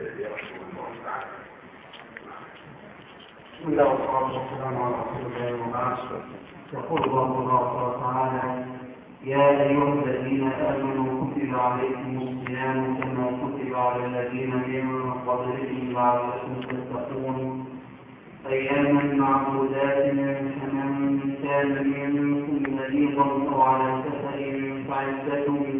الله تعالى يقول الله تبارك وتعالى يا أيها الذين آمنوا كتب عليكم الصيام كما كتب على الذين من قبلكم لعلكم تتقون. أياما معدودات فمن كان منكم مريضا أو على سفر فعدة من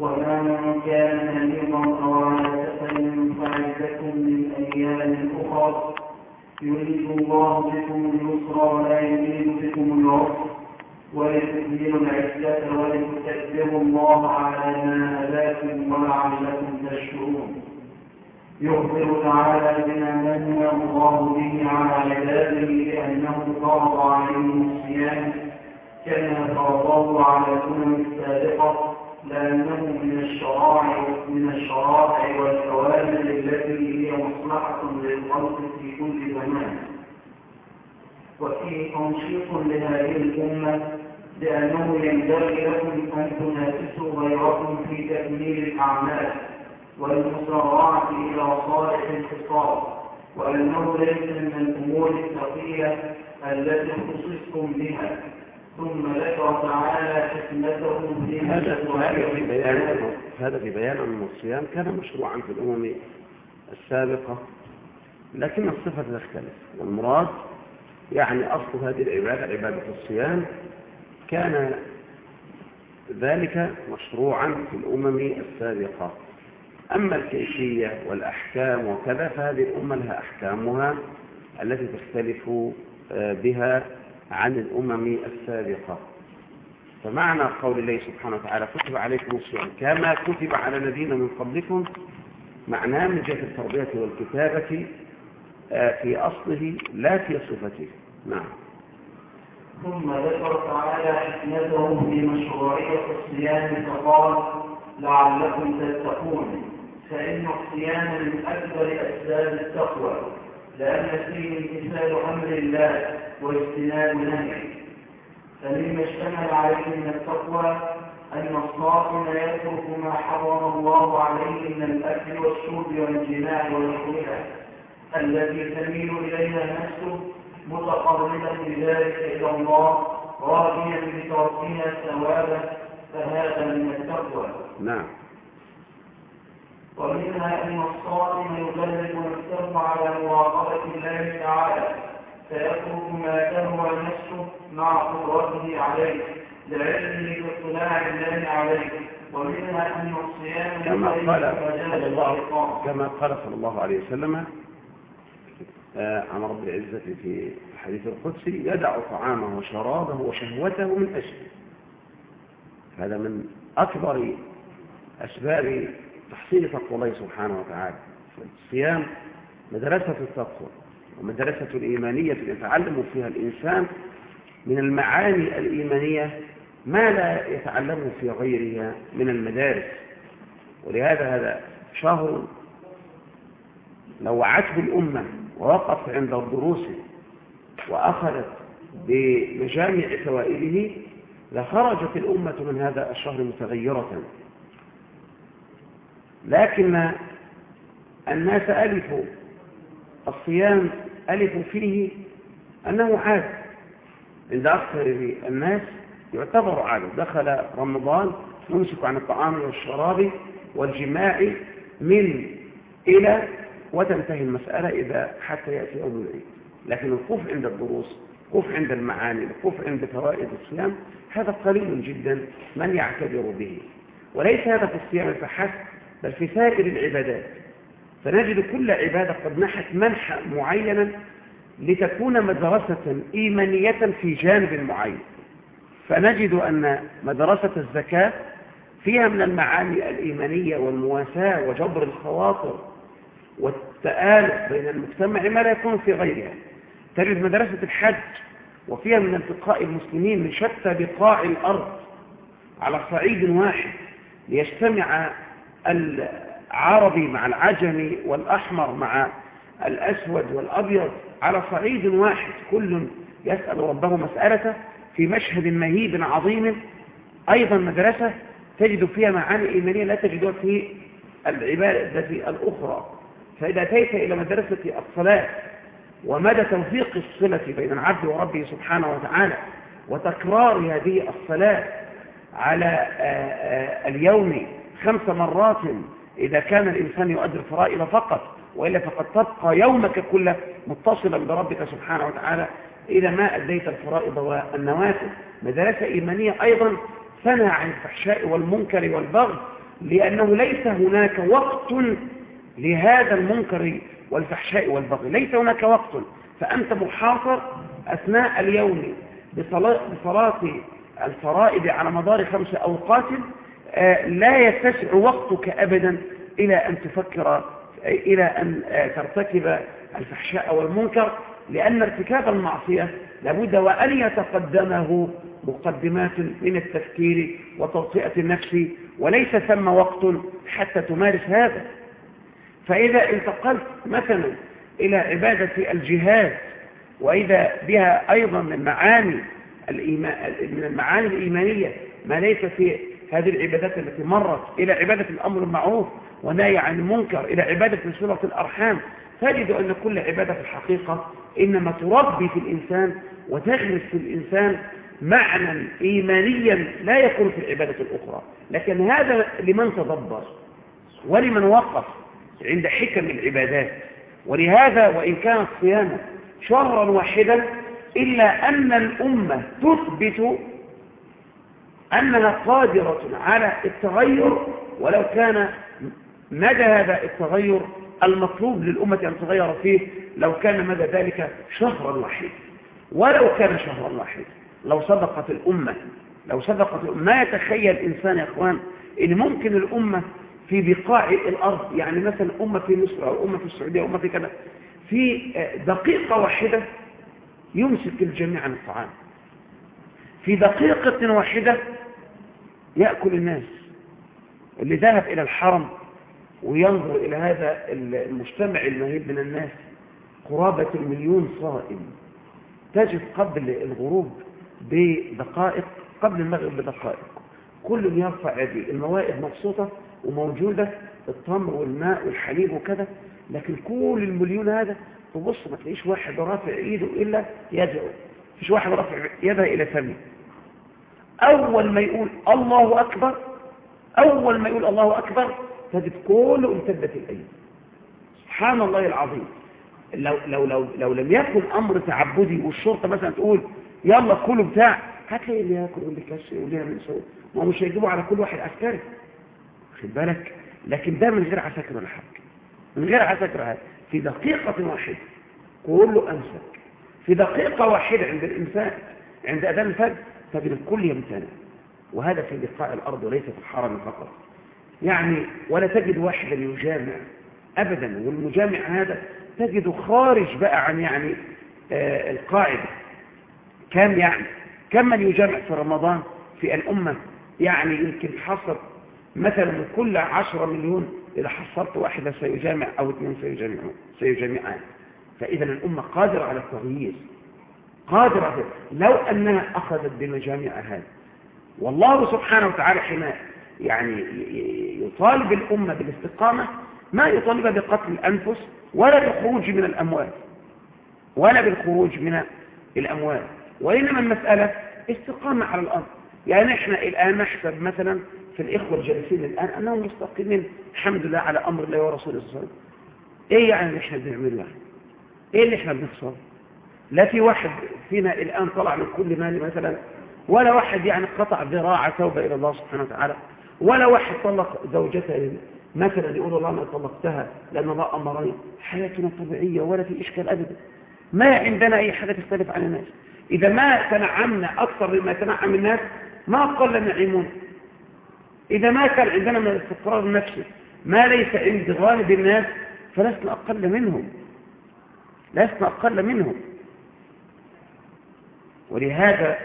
ومن كان مريضا أو على سفر فعدة من أيام أخرى يريد الله بكم اليسر ولا يريد بكم العسر ولتكملوا العزة ولتكبروا الله على ما هداكم ولعلكم تشكرون. يخبر تعالى بما من الله به على عباده لأنه فرض عليهم الصيام كما فرضه على الأمم السابقة. لأنه من الشرائع من الشرائع والأوامر التي هي مصلحة للخلق في كل زمان. وفيه تنشيط لهذه الأمة لأنه ينبغي لكم أن تنافسوا غيركم في تكميل الأعمال والمسارعة إلى صالح الخصال وأنه ليس من الأمور الثقيلة التي خصصتم بها. ثم ذكر تعالى حكمته في هذا هذا في بيان أن الصيام كان مشروعا في الأمم السابقة لكن الصفة تختلف. والمراد يعني أصل هذه العبادة عبادة الصيام كان ذلك مشروعا في الأمم السابقة. أما الكيفية والأحكام وكذا فهذه الأمة لها أحكامها التي تختلف بها عن الأمم السابقة. فمعنى قول الله سبحانه وتعالى كتب عليكم الصيام كما كتب على الذين من قبلكم معناه من جهة التربية والكتابة في أصله لا في صفته. نعم. ثم ذكر تعالى حكمته في مشروعية الصيام فقال لعلكم تتقون فإن الصيام من أكبر أسباب التقوى. لأن فيه امتثال أمر الله واجتناب نهيه. فمما اشتمل عليه من التقوى أن الصائم يترك ما حرم الله عليه من الأكل والشرب والجماع والحلة التي تميل إليها نفسه متقربا بذلك إلى الله راضيا بتركها ثوابه فهذا من التقوى. نعم. ومنها أن الصائم يدرب نفسه على مراقبة الله تعالى فيترك ما تهوى نفسه مع قدرته عليه لعلمه باطلاع الله عليه. ومنها أن الصيام كما قال صلى الله كما قال صلى الله عليه وسلم آه، عن رب العزة في الحديث القدسي يدع طعامه وشرابه وشهوته من أجله. هذا من أكبر أسباب تحصيل تقوى الله سبحانه وتعالى. الصيام مدرسة التقوى ومدرسة الإيمانية يتعلم فيها الإنسان من المعاني الإيمانية ما لا يتعلمه في غيرها من المدارس. ولهذا هذا شهر لو وعته الأمة ووقف عند الدروس وأخذت بمجامع فوائده لخرجت الأمة من هذا الشهر متغيرة. لكن الناس ألفوا الصيام ألفوا فيه أنه عاد. عند أكثر الناس يعتبر عادة دخل رمضان يمسك عن الطعام والشراب والجماع من إلى وتنتهي المسألة إذا حتى يأتي يوم العيد. لكن الخوف عند الدروس الخوف عند المعاني الخوف عند فوائد الصيام هذا قليل جدا من يعتبر به. وليس هذا في الصيام فحسب بل في سائر العبادات. فنجد كل عبادة قد نحت منحا معينا لتكون مدرسة إيمانية في جانب معين. فنجد أن مدرسة الزكاة فيها من المعاني الإيمانية والمواساة وجبر الخواطر والتآلف بين المجتمع ما لا يكون في غيرها. تجد مدرسة الحج وفيها من التقاء المسلمين من شتى بقاع الأرض على صعيد واحد ليجتمع العربي مع العجمي والأحمر مع الأسود والأبيض على صعيد واحد كل يسأل ربه مسألته في مشهد مهيب عظيم. أيضا مدرسة تجد فيها معاني إيمانية لا تجدها في العبادة الأخرى. فإذا أتيت إلى مدرسة الصلاة ومدى توثيق الصلة بين العبد وربه سبحانه وتعالى وتكرار هذه الصلاة على آه، آه، اليوم خمس مرات إذا كان الإنسان يؤدي الفرائض فقط وإلا فقد تبقى يومك كله متصلا بربك سبحانه وتعالى إذا ما أديت الفرائض والنوافل مدرسة إيمانية أيضا ثنى عن الفحشاء والمنكر والبغي لأنه ليس هناك وقت لهذا المنكر والفحشاء والبغي. ليس هناك وقت. فأنت محاصر أثناء اليوم بصلاة الفرائض على مدار خمس أوقات لا يتسع وقتك أبدا إلى أن تفكر إلى أن ترتكب الفحشاء والمنكر لأن ارتكاب المعصية لابد وأن يتقدمه مقدمات من التفكير وتوطئة النفس وليس ثم وقت حتى تمارس هذا. فإذا انتقلت مثلا إلى عبادة الجهاد وإذا بها أيضا من معاني من المعاني الإيمانية ما ليس في هذه العبادات التي مرت إلى عبادة الأمر المعروف ونهي عن المنكر إلى عبادة صلة الأرحام. تجد أن كل عبادة في الحقيقة إنما تربي في الإنسان وتغرس في الإنسان معنى إيمانيا لا يكون في العبادة الأخرى. لكن هذا لمن تدبر ولمن وقف عند حكم العبادات. ولهذا وإن كان الصيام شهرا واحدا إلا أن الأمة تثبت أنها قادرة على التغير ولو كان مدى هذا التغير المطلوب للأمة أن تغير فيه لو كان مدى ذلك شهرا واحدا. ولو كان شهرا واحدا. لو صدقت الأمة لو صدقت الأمة. ما يتخيل الإنسان يا أخوان إن ممكن الأمة في بقاع الأرض يعني مثلا أمة في مصر أو أمة في السعودية أو أمة في كذا في دقيقة واحدة يمسك الجميع عن الطعام. في دقيقة واحدة يأكل الناس. اللي ذهب إلى الحرم وينظر إلى هذا المجتمع المهيب من الناس قرابة المليون صائم. تجد قبل الغروب بدقائق قبل المغرب بدقائق. كل يرفع يديه الموائد مبسوطة وموجودة التمر والماء والحليب وكذا لكن كل المليون هذا تبص ما تلاقيش واحد رافع إيده إلا يدعو. فيش واحد رافع يده إلى فمه. أول ما يقول الله أكبر أول ما يقول الله أكبر تجد كله امتدت الأيد سبحان الله العظيم. لو, لو, لو, لو لم يكن أمر تعبدي والشرطة مثلا تقول يلا كله بتاع هتلاقي اللي ياكل واللي كسر واللي يعمل سوء ما مش هيجيبوا على كل واحد عسكري خد بالك؟ لكن ده من غير عساكر ولا حاجة. من غير عساكر هذا في دقيقة واحدة. كله أمسك في دقيقة واحدة عند الإنسان عند أذان الفجر تجد الكل يمتنع. وهذا في لقاء الأرض وليس في الحرم فقط. يعني ولا تجد واحدا يجامع أبدا والمجامع هذا تجد خارج بقى عن يعني آه القاعدة. كم يعني؟ كم من يجامع في رمضان في الأمة؟ يعني يمكن حصر مثلا من كل عشرة مليون إذا حصرت واحدة سيجامع أو اثنين سيجامعون سيجامعان. فإذا الأمة قادرة على التغيير. قادرة لو أنها أخذت بمجامع هذا والله سبحانه وتعالى حين يعني يطالب الأمة بالاستقامة ما يطالبها بقتل الأنفس ولا بالخروج من الأموال. ولا بالخروج من الأموال. وإنما المسألة استقامة على الأرض. يعني إحنا الآن نحسب مثلا في الإخوة الجالسين الآن أنهم مستقيمين الحمد لله على أمر الله ورسوله صلى الله عليه وسلم. إيه يعني اللي إحنا بنعمله إيه اللي إحنا بنخسر لا في واحد فينا الآن طلع من كل مال مثلا ولا واحد يعني قطع ذراع توبة إلى الله سبحانه وتعالى ولا واحد طلق زوجته مثلا يقول الله ما طلقتها لأن الله أمرني. حياتنا طبيعية ولا في إشكال أبدا. ما عندنا أي حاجة تختلف عن الناس. إذا ما تنعمنا أكثر مما تنعم الناس ما قل نعيمون إذا ما كان عندنا من الاستقرار النفسي ما ليس عند غالب الناس فلسنا أقل منهم. لسنا أقل منهم. ولهذا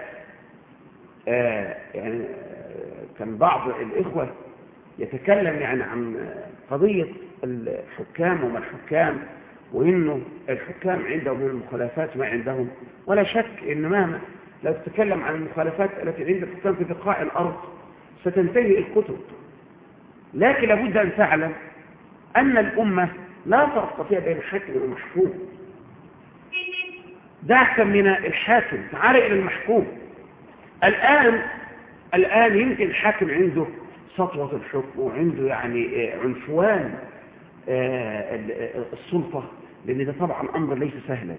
آه يعني آه كان بعض الإخوة يتكلم يعني عن قضية الحكام وما الحكام وإنه الحكام عندهم المخالفات ما عندهم. ولا شك إن مهما لو تتكلم عن المخالفات التي عند الحكام في بقاع الأرض ستنتهي الكتب. لكن لابد أن تعلم أن الأمة لا فيها بين حاكم ومحكوم. دعك من الحاكم تعال إلى المحكوم الآن الآن يمكن الحاكم عنده سطوة الحكم وعنده يعني عنفوان السلطة لأن ده طبعا أمر ليس سهلا.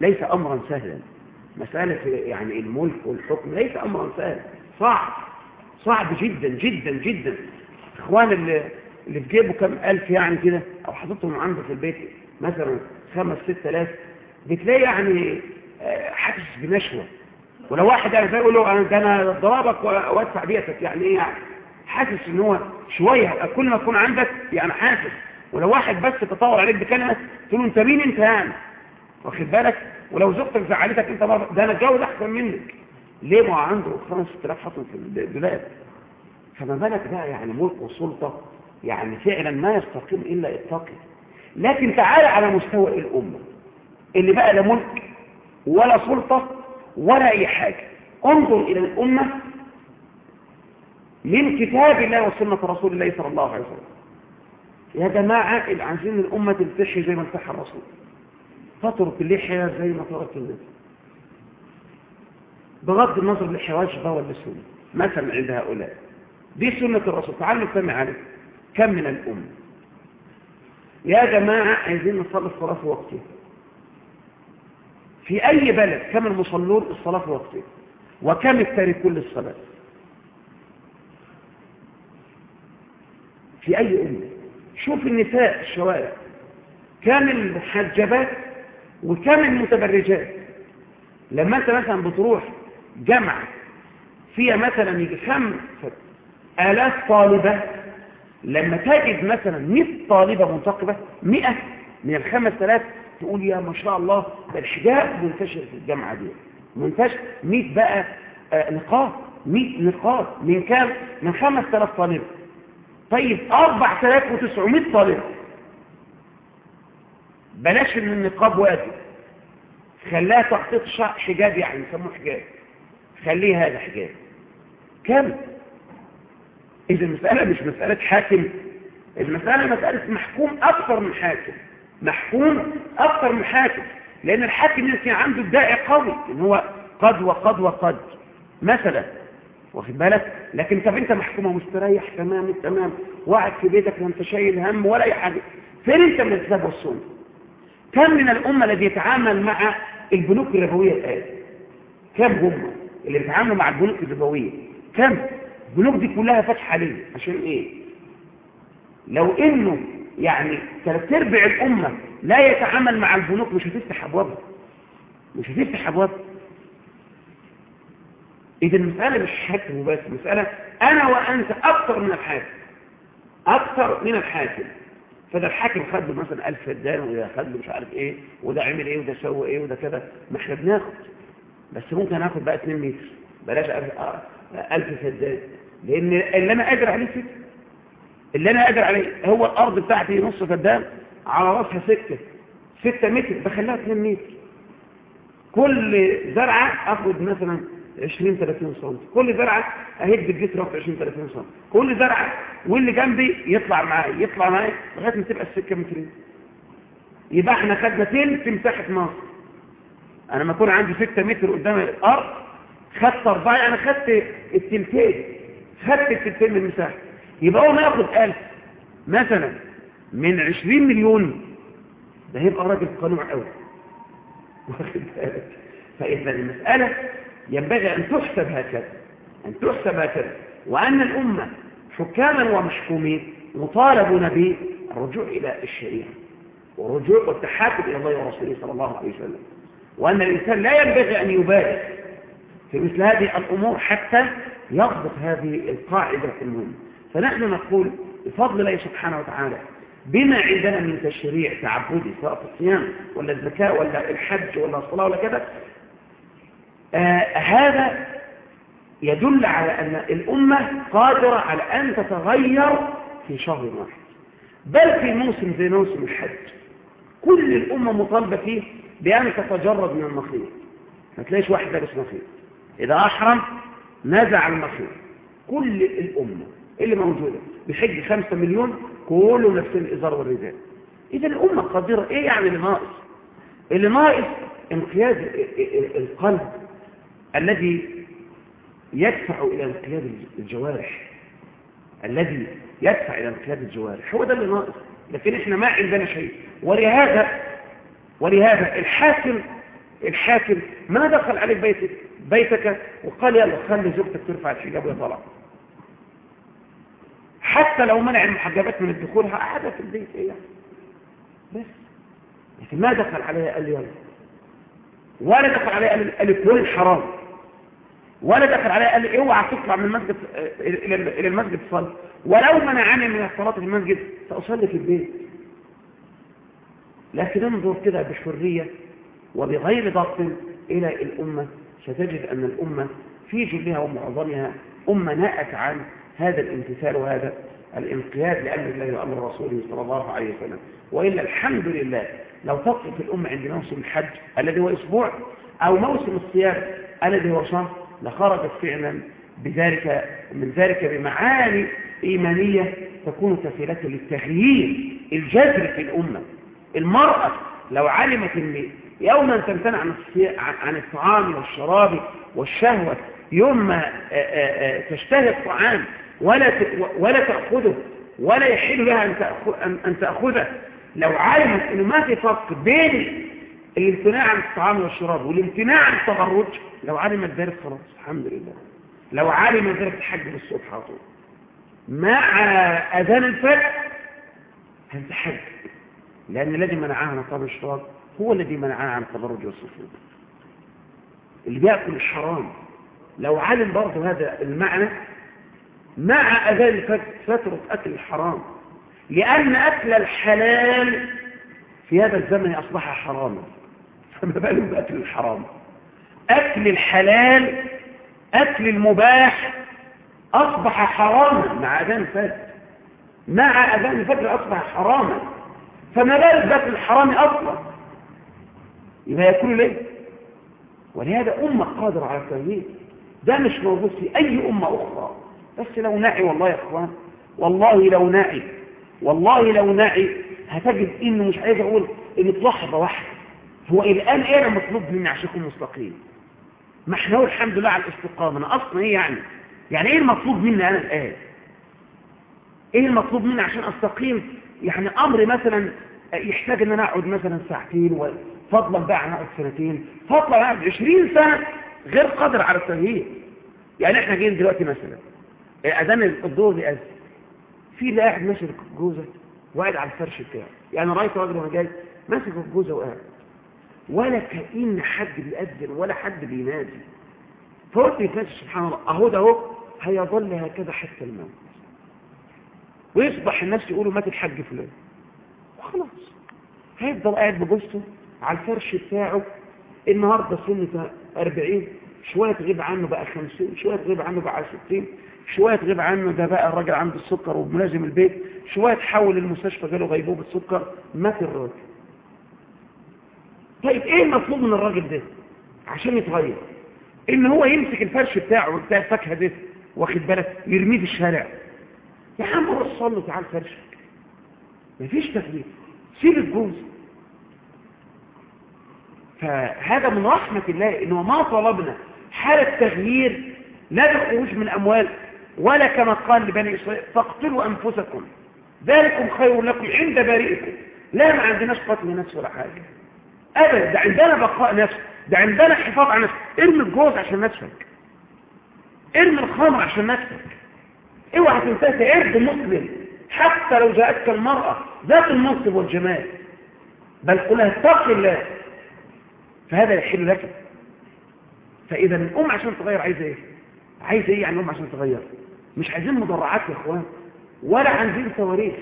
ليس أمرا سهلا. مسألة يعني الملك والحكم ليس أمرا سهلا. صعب صعب جدا جدا جدا. إخوان اللي, اللي في جيبه كم ألف يعني كده أو حاططهم عنده في البيت مثلا خمس ست آلاف بتلاقي يعني حاسس بنشوة ولو واحد يعني يقول له أنا, أنا ضربك وادفع بيتك. يعني إيه يعني؟ حاسس إن هو شوية. كل ما تكون عندك يعني حاسس. ولو واحد بس تطور عليك بكلمة تقول له أنت مين أنت يعني؟ واخد بالك؟ ولو زوجتك زعلتك أنت مرة ده أنا اتجوز أحسن منك. ليه؟ ما عنده 5000 حصن في الدولاب فما بالك بقى يعني ملك وسلطة؟ يعني فعلا ما يستقيم إلا يتقي لكن تعالى على مستوى الأمة. اللي بقى لا ملك ولا سلطة ولا أي حاجة. انظر إلى الأمة من كتاب الله وسنة رسول الله صلى الله عليه وسلم. يا جماعة عايزين الأمة تلتحي زي ما التحى الرسول. تترك اللحية زي ما ترك الناس. بغض النظر اللحية واجبة ولا سنة مثلا عند هؤلاء. دي سنة الرسول. تعالوا نستمع عليه كم من الأمة؟ يا جماعة عايزين نصلي الصلاة في وقتها. في أي بلد كم المصلون؟ الصلاة في وقتها وكم التاركون للصلاة في أي أمة؟ شوف النساء الشوارع. كم المحجبات وكم المتبرجات. لما أنت مثلا بتروح جامعة فيها مثلا يجي خمسة آلاف طالبة. لما تجد مثلا 100 طالبة منتقبة 100 من الخمس آلاف تقول يا ما شاء الله ده الحجاب منتشر في الجامعة دي. منتشر. 100 بقى آه نقاط. 100 نقاط. من كام؟ من 5000 طالبة طيب 4900 طالب. بلاش إن النقاب واجب. خلاها تخطيط حجاب يعني يسموه حجاب. خليه هذا حجاب. كم؟ إذا المسألة مش مسألة حاكم. المسألة مسألة محكوم أكثر من حاكم. محكوم أكثر من حاكم لأن الحاكم يمكن عنده ادعاء قوي إن هو قد وقد وقد. مثلا واخد بالك؟ لكن طب أنت محكومه مستريح؟ تمام تمام. وقاعد في بيتك لا انت شايل هم ولا أي حاجة. فين أنت من الكتاب والسنة كم من الأمة الذي يتعامل مع البنوك الربوية الآن؟ كم هم اللي بيتعاملوا مع البنوك الربوية؟ كم؟ البنوك دي كلها فاتحة ليه؟ عشان إيه؟ لو إنه يعني ثلاث أرباع الأمة لا يتعامل مع البنوك مش هتفتح ابوابها مش هتفتح ابوابها إذا المسألة مش حاكم بس المسألة أنا وأنت أكثر من الحاكم. أكثر من الحاكم. فده الحاكم خد مثلا ألف فدان وده خد مش عارف إيه وده عمل إيه وده سوى إيه وده كذا. ما إحنا بناخد. بس ممكن ناخد بقى 2 متر. بلاش ألف فدان. لأن اللي أنا قادر عليه ستة اللي أنا قادر عليه هو الأرض بتاعتي نص فدان على رأسها ستة. ستة متر بخليها 2 متر. كل زرعة أخد مثلا 20 30 سم كل زرعة أهد الجسر في 20 30 سم كل زرعة واللي جنبي يطلع معايا يطلع معايا لغاية ما تبقى السكة مترين. يبقى إحنا خدنا تلت مساحة مصر. أنا ما أكون عندي 6 متر قدام الأرض خدت أربعة أنا خدت التلتين. خدت التلتين من المساحة. يبقى هو ناخد 1000 مثلا من 20 مليون ده هيبقى راجل قنوع قوي. واخد بالك؟ فإذا المسألة ينبغي أن تحسب هكذا أن تحسب هكذا. وأن الأمة حكاما ومحكومين مطالبون بالرجوع إلى الشريعة والرجوع والتحاكم إلى الله ورسوله صلى الله عليه وسلم. وأن الإنسان لا ينبغي أن يبالغ في مثل هذه الأمور حتى يضبط هذه القاعدة المهمة. فنحن نقول بفضل الله سبحانه وتعالى بما عندنا من تشريع تعبدي سواء في الصيام ولا الزكاة ولا الحج ولا الصلاة ولا كذا آه هذا يدل على أن الأمة قادرة على أن تتغير في شهر واحد. بل في موسم زي موسم الحج كل الأمة مطالبة فيه بأن تتجرد من المخيط ما تلاقيش واحد لابس مخيط إذا أحرم نزع المخيط كل الأمة. اللي موجودة. بحج خمسة مليون كله نفس الإزار والرداء إذا الأمة قادرة إيه يعني اللي ناقص اللي ناقص انقياد القلب الذي يدفع إلى انقياد الجوارح. الذي يدفع إلى انقياد الجوارح. هو ده اللي ناقص لكن إحنا ما عندنا شيء. ولهذا ولهذا الحاكم الحاكم ما دخل عليك بيتك بيتك وقال يلا خلي زوجتك ترفع الحجاب ويطلع. حتى لو منع المحجبات من الدخول قاعدة في البيت إيه يعني؟ بس. لكن ما دخل عليها قال لي يلا. ولا دخل عليها قال لي كل حرام. ولا دخل عليها قال لي اوعى تطلع من المسجد إلى المسجد تصلي ولو منعني من الصلاة في المسجد سأصلي في البيت. لكن انظر كده بحرية وبغير ضغط إلى الأمة. ستجد أن الأمة في جلها ومعظمها أمة نأت عن هذا الامتثال وهذا الانقياد لأمر الله وأمر رسوله صلى الله عليه وسلم. وإلا الحمد لله لو تقف الأمة عند موسم الحج الذي هو أسبوع أو موسم الصيام الذي هو شهر لخرجت فعلا بذلك من ذلك بمعاني إيمانية تكون كفيلة للتغيير الجذري في الأمة. المرأة لو علمت أن يوما تمتنع عن الطعام والشراب والشهوة يوم ما تشتهي الطعام ولا ولا تأخذه ولا يحل لها أن تأخذه. لو علمت أنه ما في فرق بين الامتناع عن الطعام والشراب والامتناع عن التبرج لو علمت ذلك خلاص الحمد لله. لو علم ذلك الحج بالصبح على طول. مع أذان الفجر هتحج لأن الذي منعها عن الطعام والشراب هو الذي منعها عن التبرج والصفوف اللي بيأكل الحرام لو علم برضه هذا المعنى مع أذان الفجر فترة أكل الحرام. لأن أكل الحلال في هذا الزمن أصبح حراما. فما بالك بأكل الحرام؟ أكل الحلال أكل المباح أصبح حراما مع أذان الفجر. مع أذان الفجر أصبح حراما. فما بالك بأكل الحرام أصلا؟ يبقى يأكل ليه؟ ولهذا أمة قادرة على التغيير ده مش موجود في أي أمة أخرى. بس لو نعي والله يا إخوان والله لو نعي والله لو نعي هتجد انه مش عايز أقول إن لحظه واحدة هو الآن إيه أنا مطلوب مني عشان اكون مستقيم ما إحنا الحمد لله على الاستقامة. أنا أصلا إيه يعني؟ يعني إيه المطلوب مني أنا الآن؟ إيه المطلوب مني عشان أستقيم؟ يعني أمر مثلا يحتاج إن أنا أقعد مثلا ساعتين فضلا بقى عن أقعد سنتين فضلا اقعد 20 سنة غير قادر على التغيير. يعني إحنا جايين دلوقتي مثلا أذان الظهر بيأذن في قاعد ماشي الجوزه وقاعد على الفرش بتاعه. يعني رأيت راجل وأنا جاي ماسك الجوزة وقاعد. ولا كأن حد بيأذن ولا حد بينادي. فقلت لنفسي سبحان الله أهو ده أهو هيظل هكذا حتى الموت. ويصبح الناس يقولوا مات الحاج فلان. وخلاص. هيفضل قاعد بجوزته على الفرش بتاعه. النهارده سنة 40 شوية تغيب عنه بقى 50 شوية تغيب عنه بقى 60 شوية تغيب عنه ده بقى الراجل عنده السكر وملازم البيت. شوية تحول المستشفى جاله غيبوبة سكر مات الراجل. طيب إيه المطلوب من الراجل ده؟ عشان يتغير. إن هو يمسك الفرش بتاعه بتاع الفاكهة ده واخد بالك؟ يرميه في الشارع. يا عم روح صلي تعال فرشك. مفيش تكليف سيب الجوز. فهذا من رحمة الله انه ما طلبنا حالة تغيير لا بخروج من اموال ولا كما قال لبني إسرائيل فاقتلوا أنفسكم. ذلكم خير لكم عند بارئكم لا ما عندناش قتل نفس ولا حاجة. أبدا ده عندنا بقاء نفس ده عندنا حفاظ على نفسك. ارمي الجوز عشان نفسك. ارمي الخمر عشان نفسك. اوعى تنتهي ارض مسلم. حتى لو جاءتك المرأة ذات المنصب والجمال. بل قلها اتق الله. فهذا يحل لك. فإذا الأم عشان تغير عايزة إيه؟ عايزة إيه يعني الأم عشان تغير؟ مش عايزين مدرعات يا إخوان ولا عايزين صواريخ.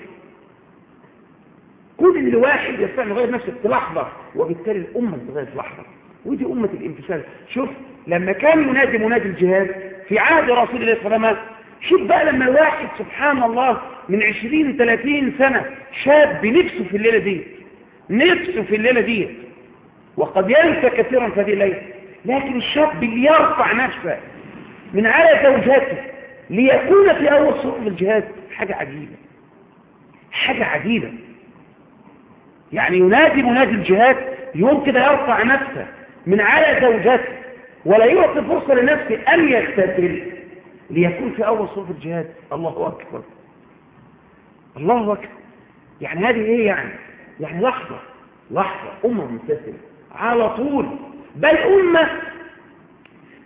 كل واحد يستطيع يغير نفسه في لحظة وبالتالي الأمة تتغير في لحظة. ودي أمة الانفصال. شوف لما كان ينادي منادي الجهاد في عهد رسول الله صلى الله عليه وسلم شوف بقى لما الواحد سبحان الله من 20 30 سنة شاب نفسه في الليلة دي نفسه في الليلة دي وقد ينسى كثيرا في هذه الليلة لكن الشاب اللي يرفع نفسه من على زوجاته ليكون في أول صفوف الجهاد حاجة عجيبة. حاجة عجيبة. يعني ينادي منادي الجهاد يوم كده يرفع نفسه من على زوجاته ولا يعطي فرصة لنفسه أن يغتسل. ليكون في أول صفوف الجهاد. الله أكبر. الله أكبر. يعني هذه إيه يعني؟ يعني لحظة لحظة أمة ممتثلة على طول. بل أمة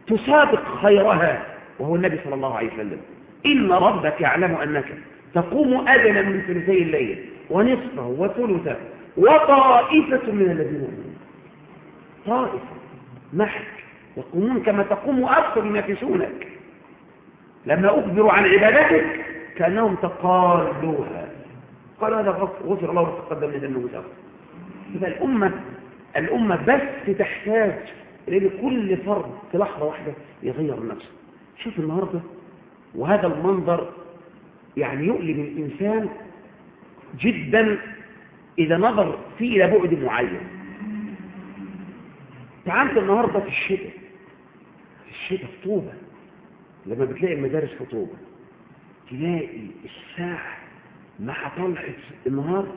تسابق خيرها. وهو النبي صلى الله عليه وسلم. إن ربك يعلم أنك تقوم أدنى من ثلثي الليل ونصفه وثلثه وطائفة من الذين طائفة. معك. يقومون كما تقوم أكثر ينافسونك لما أخبروا عن عبادتك. كأنهم تقالوها. قال هذا غفر الله وتقدم من ذنبه وتغفر إذا الأمة الأمة بس تحتاج إلى كل فرد في لحظة واحدة يغير نفسه. شوف النهاردة وهذا المنظر يعني يؤلم الإنسان جدا إذا نظر فيه إلى بعد معين. تعامل النهاردة في الشتاء في الشتاء في طوبة لما بتلاقي المدارس في طوبة تلاقي الساعة مع طلعة النهار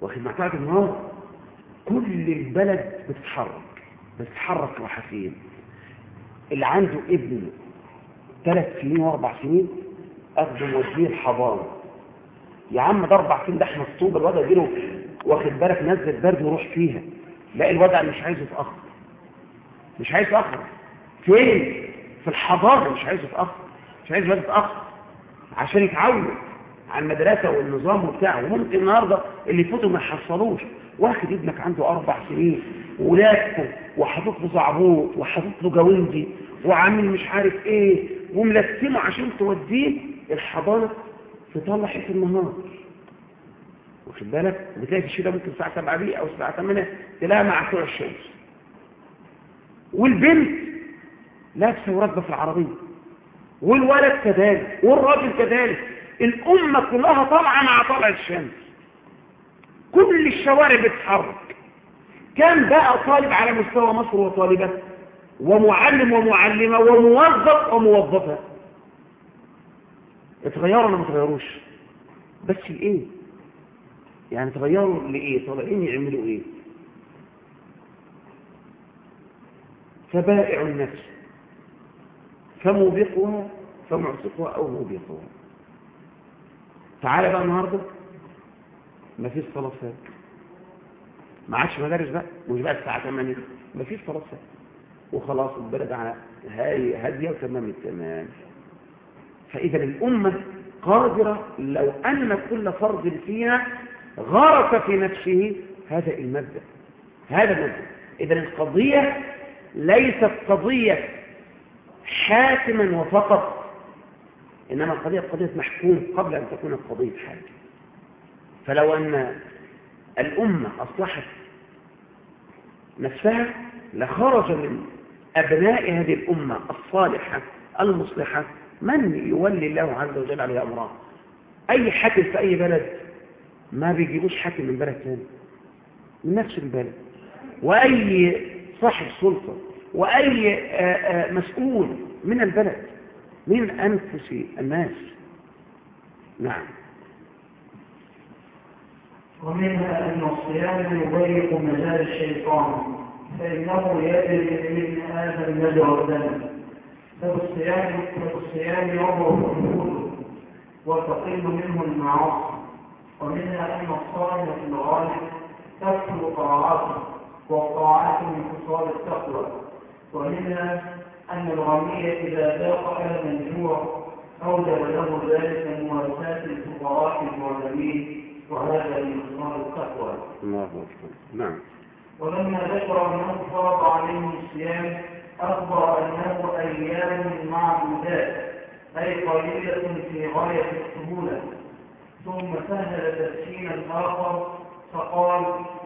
واخد مع طلعة النهار كل البلد بتتحرك بتتحرك رايحة فين اللي عنده ابن ثلاث سنين واربع سنين اخده موديه الحضانه يا عم ده أربع سنين ده إحنا في طوبه الوضع يجيله واخد بالك نزل برد وروح فيها. لا الوضع مش عايزه يتأخر. مش عايز يتأخر. فين؟ في الحضانه مش عايز يتأخر. مش عايز يتأخر. عشان يتعود على المدرسة والنظام وبتاعه وممكن النهارده اللي يفوتوا ما يحصلوش. واخد ابنك عنده أربع سنين ولادته وحاطط له زعبوط وحاطط له جوندي وعامل مش عارف إيه. وملسمه عشان توديه الحضانه في طلعة النهار. واخد بالك؟ بتلاقي في الشتاء ممكن الساعة 7 دي أو الساعة 8 تلاقيها مع طلوع الشمس. والبنت لابسه وراكبه في العربية. والولد كذلك والراجل كذلك. الأمة كلها طالعة مع طلع الشمس. كل الشوارع بتتحرك كان بقى طالب على مستوى مصر وطالبة. ومعلم ومعلمة وموظف وموظفة. اتغيروا ولا ما اتغيروش بس الايه؟ يعني تغيروا لإيه؟ طالعين يعملوا إيه؟ فبائع النفس. فموبقها فمعصقها أو موبقها. تعالى بقى النهارده. ما فيش صلاة فات ما عادش مدارس بقى. مش بقى الساعة 8 ما فيش صلاة فات وخلاص البلد هاي هادية وتمام التمام. فإذا الأمة قادرة لو أن كل فرد فيها غرس في نفسه هذا المبدأ هذا المبدأ. إذا القضية ليست قضية حاكما وفقط إنما القضية قضية محكوم قبل أن تكون القضية حاكم. فلو أن الأمة أصلحت نفسها لخرج من أبناء هذه الأمة الصالحة المصلحة من يولي الله عز وجل عليها أمرها أي حاكم في أي بلد؟ ما بيجيبوش حاكم من بلد ثاني من نفس البلد. وأي صاحب سلطة وأي آآ آآ مسؤول من البلد. من أنفس الناس. نعم. ومنها أن الصيام يضيق مجال الشيطان. فإنه يجري من هذا المجرى الدم فبالصيام فبالصيام يظهر الحدود وتقل منه المعاصي. ومنها أن الصائم في الغالب تكثر طاعاته والطاعات من خصال التقوى. ومنها أن الغني إذا ذاق ألم الجوع أوجب له ذلك مواساة الفقراء المعلمين وهذا من خصال التقوى. الله أكبر. نعم. ولما ذكر أنه فرض عليهم الصيام أخبر أنه أيام معدودات أي قليلة في غاية السهولة. ثم سهل تسكينا آخر فقال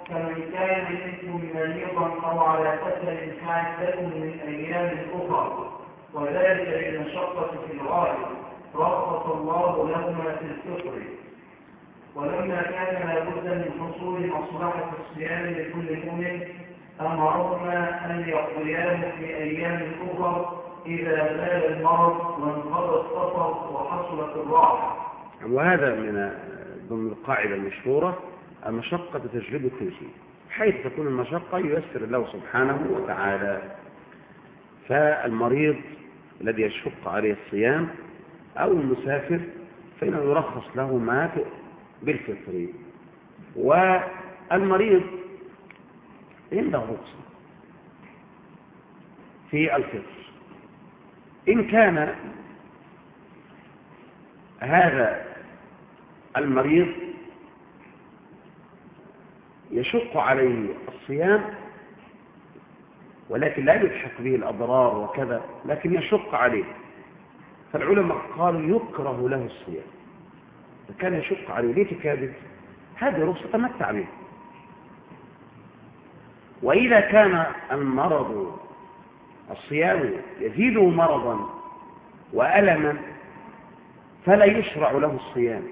فمن كان منكم مريضا أو على سفر فعدة من أيام أخرى وذلك للمشقة في الغالب رخص الله لهما في الفطر. ولما كان لابد من حصول مصلحة الصيام لكل مؤمن أمرهما أن يقضياه في أيام أخرى إذا زال المرض وانقضى السفر وحصلت الراحة. وهذا من ضمن القاعدة المشهورة المشقة تجلب التيسير حيث تكون المشقة ييسر الله سبحانه وتعالى. فالمريض الذي يشق عليه الصيام أو المسافر فإنه يرخص له ما بالفطر والمريض عنده رخصة في الفطر. إن كان هذا المريض يشق عليه الصيام ولكن لا يلحق به الأضرار وكذا لكن يشق عليه. فالعلماء قالوا يكره له الصيام. فكان يشق عليه ليه تكابد هذه رخصة تمتع به وإذا كان المرض الصيام يزيده مرضا وألما فلا يشرع له الصيام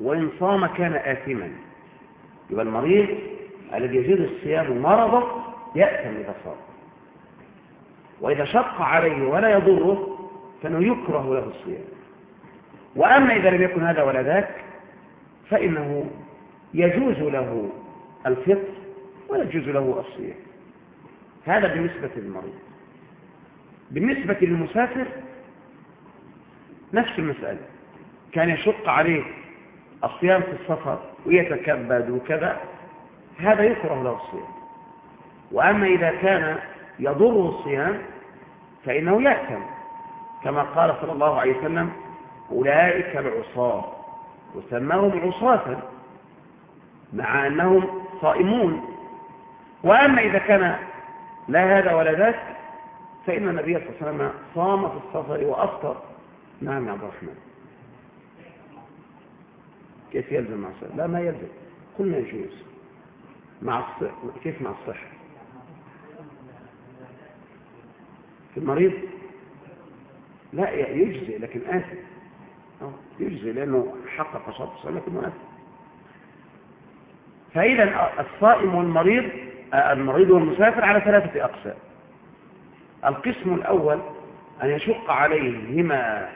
وإن صام كان آثما. يبقى المريض الذي يزيد الصيام مرضا يأثم إذا صام. وإذا شق عليه ولا يضره فإنه يكره له الصيام. وأما إذا لم يكن هذا ولا ذاك فإنه يجوز له الفطر ويجوز له الصيام. هذا بالنسبة للمريض. بالنسبة للمسافر نفس المسألة. كان يشق عليه الصيام في السفر ويتكبد وكذا هذا يكره له الصيام. وأما إذا كان يضر الصيام فإنه يأثم. كما قال صلى الله عليه وسلم أولئك العصاة. وسماهم عصاة مع أنهم صائمون. وأما إذا كان لا هذا ولا ذاك فإن النبي صلى الله عليه وسلم صام في السفر وأفطر. نعم يا عبد الرحمن. كيف يلزم مع الصحة؟ لا ما يلزم. قلنا يجوز. مع الصحة كيف مع الصحة؟ في المريض؟ لا يجزي لكن آثم. يجزي لأنه حقق شرط الصلاة آثم فإذا الصائم والمريض المريض والمسافر على ثلاثة أقسام. القسم الأول أن يشق عليهما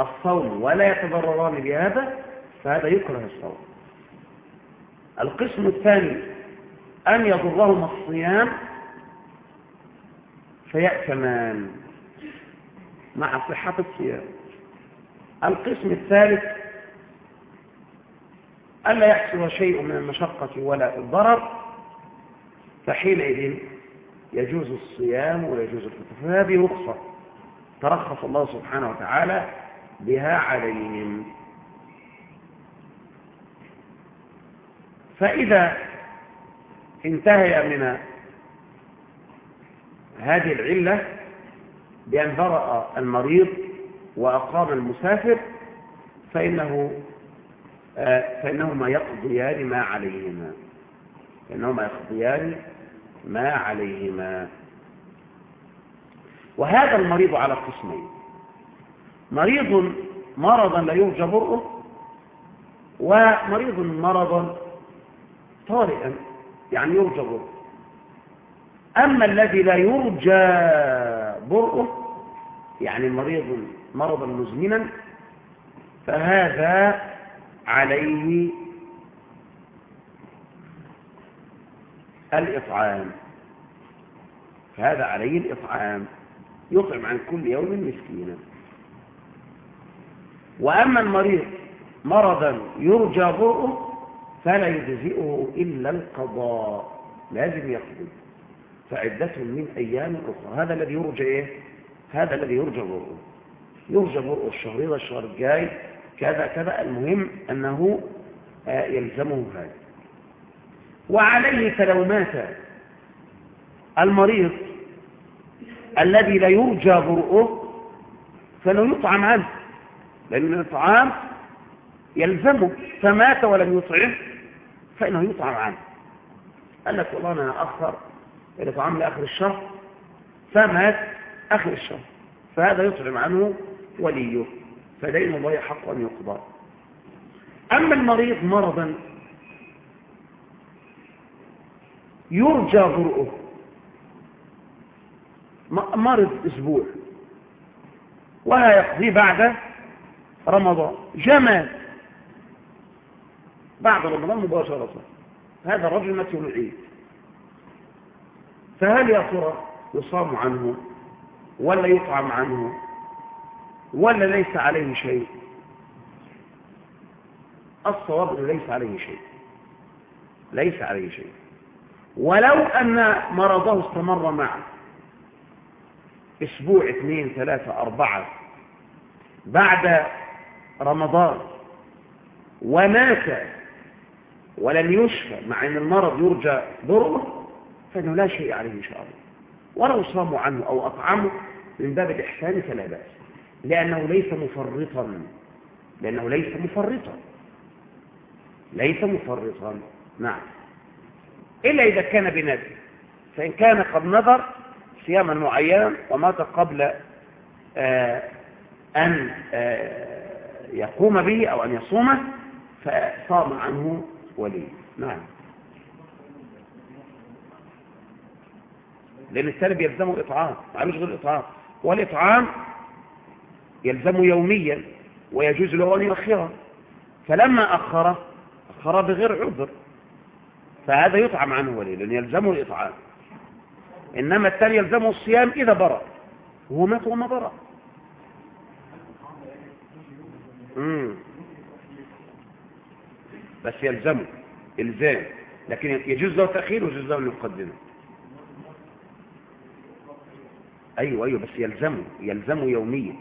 الصوم ولا يتضرران بهذا فهذا يكره الصوم. القسم الثاني أن يضرهما الصيام فيأتمان مع صحة الصيام. القسم الثالث ألا يحصل شيء من المشقة ولا الضرر فحينئذ يجوز الصيام ويجوز الفطر فهذه رخصة ترخص الله سبحانه وتعالى بها عليهم. فإذا انتهي من هذه العلة بأن برأ المريض وأقام المسافر فإنه فإنهما يقضيان ما عليهما. فإنهما يقضيان ما عليهما. وهذا المريض على قسمين. مريض مرضا لا يرجى برؤه ومريض مرضا طارئا يعني يرجى برؤه أما الذي لا يرجى برؤه يعني مريض مرضا مزمنا فهذا عليه الإطعام. فهذا عليه الإطعام. يطعم عن كل يوم مسكينا. وأما المريض مرضا يرجى برؤه فلا يجزئه إلا القضاء لازم يقضي. فعدة من أيام أخرى. هذا الذي يرجى إيه؟ هذا الذي يرجى برؤه يرجى برؤه الشهر ده الشهر الجاي كذا كذا. المهم أنه يلزمه هذا. وعليه فلو مات المريض الذي لا يرجى برؤه فلو يطعم عنه. لأن الإطعام يلزمه فمات ولم يطعم فإنه يطعم عنه. قال لك والله أنا أخر الإطعام لآخر الشهر فمات آخر الشهر فهذا يطعم عنه وليه. فدين الله حق أن يقضى. أما المريض مرضا يرجى برؤه مرض أسبوع. وهيقضي بعد رمضان. جمال. بعد رمضان مباشرة. هذا الرجل يوم العيد فهل يا ترى يصام عنه؟ ولا يطعم عنه ولا ليس عليه شيء. الصواب إنه ليس عليه شيء. ليس عليه شيء. ولو أن مرضه استمر معه. أسبوع اثنين ثلاثة أربعة. بعد رمضان. ومات. ولم يشفى. مع إن المرض يرجى ضره فإنه لا شيء عليه إن شاء الله. ولو صاموا عنه أو أطعموا من باب الاحسان فلا بأس. لأنه ليس مفرطا. لأنه ليس مفرطا. ليس مفرطا. نعم. إلا إذا كان بنذر فإن كان قد نذر صياما معينا ومات قبل آه أن آه يقوم به أو أن يصومه فصام عنه ولي. نعم. لأن السلب يلزمه إطعام معلوش غير الإطعام. والإطعام يلزمه يوميا ويجوز له أن يؤخره. فلما أخره أخره بغير عذر. فهذا يطعم عنه ولي لأن يلزمه الإطعام. إنما الثاني يلزمه الصيام إذا برأ. وهو مات وما برأ. مم. بس يلزمه إلزام. لكن يجوز له تأخير ويجوز له أن يقدمه. أيوة أيوة بس يلزمه يلزمه يوميا.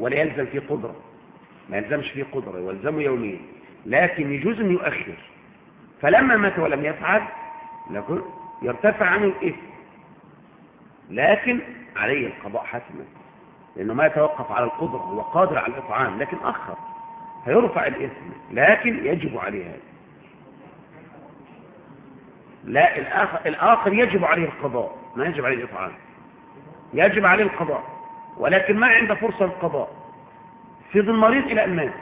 ولا يلزم فيه قدرة. ما يلزمش فيه قدرة يلزمه يوميا. لكن يجوز أن يؤخر. فلما مات ولم يفعل يرتفع عنه الإثم. لكن عليه القضاء حتما. لأنه ما يتوقف على القدرة هو قادر على الإطعام لكن أخر. هيرفع الإثم. لكن يجب عليه. هذا لا الآخر, الآخر يجب عليه القضاء ما يجب عليه الإطعام. يجب عليه القضاء. ولكن ما عنده فرصة للقضاء. في ظل مريض إلى أن مات.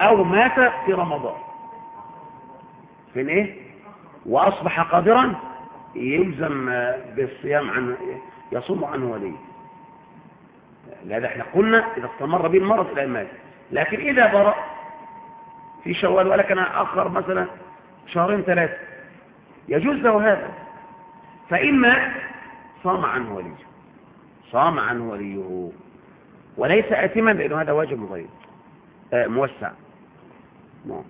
أو مات في رمضان. فين إيه؟ وأصبح قادرا يلزم بالصيام عن يصوم عنه وليه. لهذا إحنا قلنا إذا استمر به المرض إلى مات. لكن إذا برأ في شوال ولكن أخر مثلا شهرين ثلاثة. يجوز له هذا. فإما صام عنه وليه. صام عنه وليه. وليس آثما لأنه هذا واجب مضيق آه موسع. نعم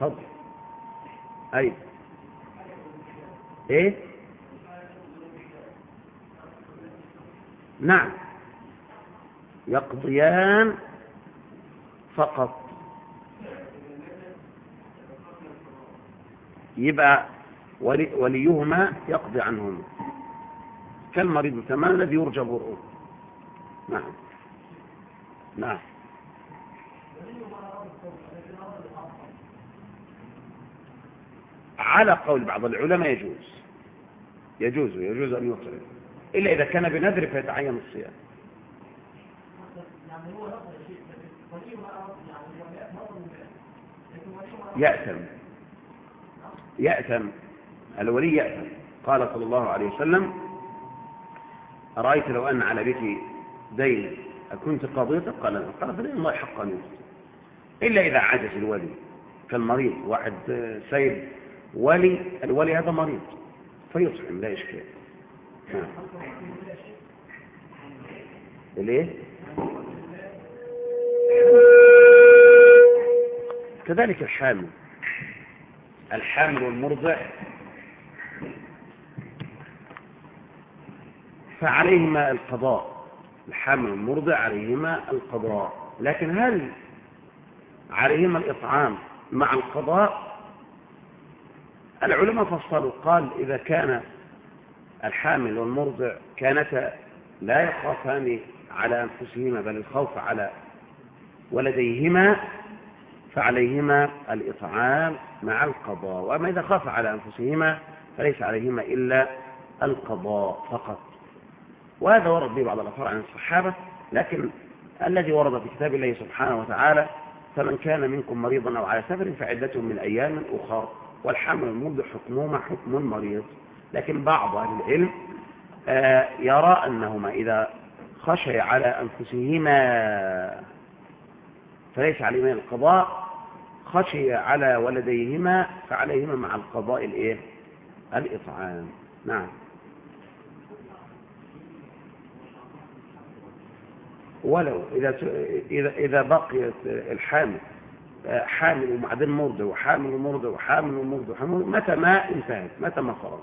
فضل أي. إيه؟ نعم. يقضيان فقط. يبقى ولي وليهما يقضي عنهما. كالمريض تمام الذي يرجى برؤه. نعم. نعم. على قول بعض العلماء يجوز. يجوز يجوز أن يطعم. إلا إذا كان بنذر فيتعين الصيام. يأتم يأتم الولي يأتم قال صلى الله عليه وسلم أرأيت لو أن على بيتي دين أكنت قضيته قال لا قال فلن الله حقا يوسف إلا إذا عجز الولي كالمريض واحد سيد ولي الولي هذا مريض فيطعم لا إشكال. نعم. ليه كذلك الحامل. الحامل والمرضع فعليهما القضاء الحامل والمرضع عليهما القضاء. لكن هل عليهما الإطعام مع القضاء؟ العلماء فصلوا قال إذا كان الحامل والمرضع كانتا لا يخافان على أنفسهما بل الخوف على ولديهما فعليهما الإطعام مع القضاء. وأما إذا خاف على أنفسهما فليس عليهما إلا القضاء فقط. وهذا ورد به بعض الأثار عن الصحابة لكن الذي ورد في كتاب الله سبحانه وتعالى فمن كان منكم مريضا أو على سفر فعدة من أيام أخر والحمل المرض حكمهما حكم المريض لكن بعض أهل العلم آه، يرى أنهما إذا خشي على أنفسهما فليس عليهما القضاء خشي على ولديهما فعليهما مع القضاء الإيه؟ الإطعام. نعم. ولو إذا إذا بقيت الحامل حامل وبعدين مرضع وحامل ومرضع وحامل ومرضع وحامل متى ما انتهت متى ما فرغت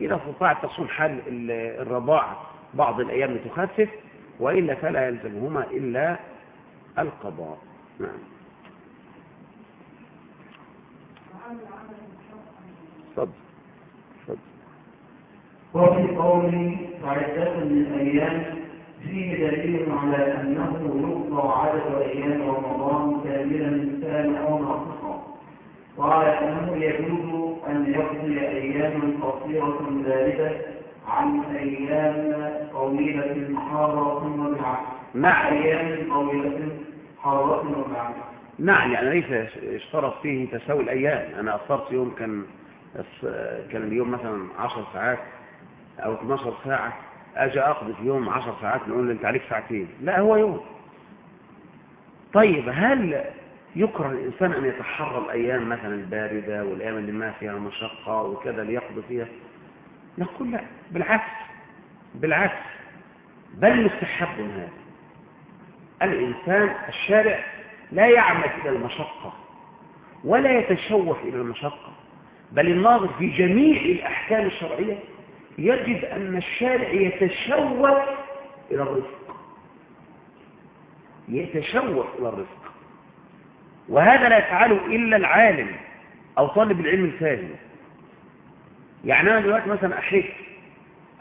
إذا استطاعت تصوم حال الرضاعة بعض الأيام لتخفف وإلا فلا يلزمهما إلا القضاء. نعم. صد صد وفي قوله فعدة من أيام فيه دليل على أنه يقضى عدد أيام رمضان كاملا كان أو ناقصا وعلى أنه يجوز أن يقضي أياما قصيرة ذلك عن أيام طويلة حارة وبعد نعم. أيام طويلة حارة وبعد نعم يعني ليس اشترط فيه تساوي الأيام. أنا أفطرت يوم كان كان اليوم مثلا 10 ساعات أو 12 ساعة. أجي أقضي في يوم 10 ساعات نقول أنت عليك ساعتين. لا هو يوم. طيب هل يكره الإنسان أن يتحرى الأيام مثلا الباردة والأيام اللي ما فيها مشقة وكذا ليقضي فيها؟ نقول لا بالعكس بالعكس. بل مستحب هذا. الإنسان الشارع لا يعمد إلى المشقة ولا يتشوف إلى المشقة بل الناظر في جميع الأحكام الشرعية يجد أن الشارع يتشوف إلى الرزق يتشوف إلى الرزق وهذا لا يفعله إلا العالم أو طالب العلم الفاهم. يعني أنا دلوقتي مثلا أحس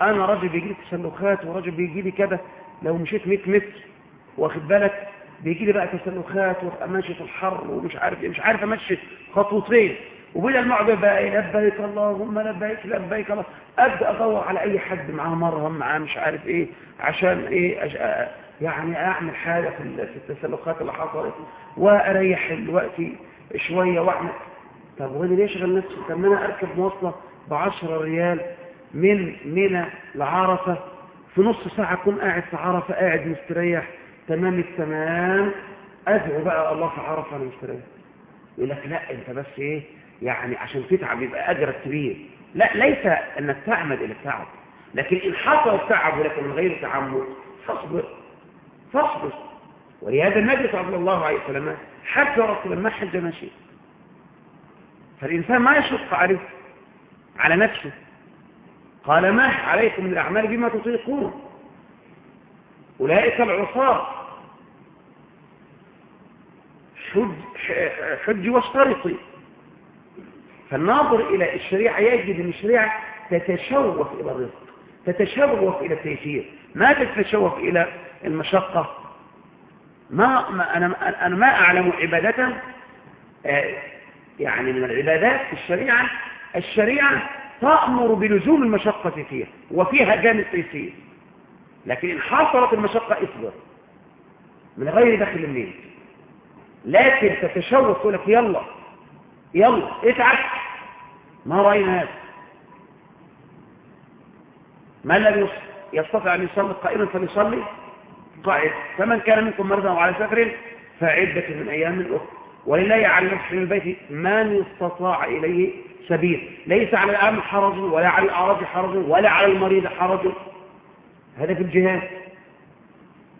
أنا راجل بيجي لي تسلخات وراجل بيجي لي كده لو مشيت 100 متر. واخد بالك؟ بيجي لي بقى تسلخات وامشي في الحر ومش عارف إيه. مش عارف أمشي خطوتين. وبدل ما اقعد بقى إيه لبيك اللهم لبيك لبيك الله أبدأ أدور على أي حد معاه مرهم معاه مش عارف إيه عشان إيه. يعني أعمل حاجة في في التسلخات اللي حصلت وأريح الوقت شوية وأعمل. طب وأنا ليه اشغل نفسي طب ما أنا أركب مواصلة ب 10 ريال من منى لعرفة في نص ساعة أكون قاعد في عرفة قاعد مستريح. تمام التمام. أدعو بقى الله في عرفة أنا مستريح. يقول لك لا أنت بس إيه يعني عشان تتعب يبقى اجرك كبير. لا ليس أنك تعمد إلى التعب لكن إن حصل التعب ولكن من غير تعمد فاصبر. فاصبر. ولهذا النبي صلى الله عليه وسلم حج رسول ما حج ماشي فالإنسان ما يشق عليه على نفسه. قال ما عليكم من الأعمال بما تطيقون. أولئك العصاة. حج, حج واشترطي. فالناظر إلى الشريعة يجد أن الشريعة تتشوف إلى الرزق تتشوف إلى التيسير. ما تتشوف إلى المشقة؟ ما, ما أنا, أنا ما أعلم عبادة يعني من العبادات في الشريعة الشريعة تأمر بلزوم المشقة فيها وفيها جانب تيسير. لكن إن حصلت المشقة اصبر من غير دخل الميل لكن تتشوف تقول لك يلا يلا اتعب. ما رأينا هذا. ما الذي يستطيع أن يصلي قائما فليصلي؟ قائد. فمن كان منكم مرضى وعلى سفر فعدة من أيام أخرى. ولله على نفسه من البيت من استطاع إليه سبيل. ليس على الأعمى حرج ولا على الأعراض حرج ولا على المريض حرج. هذا في الجهاد.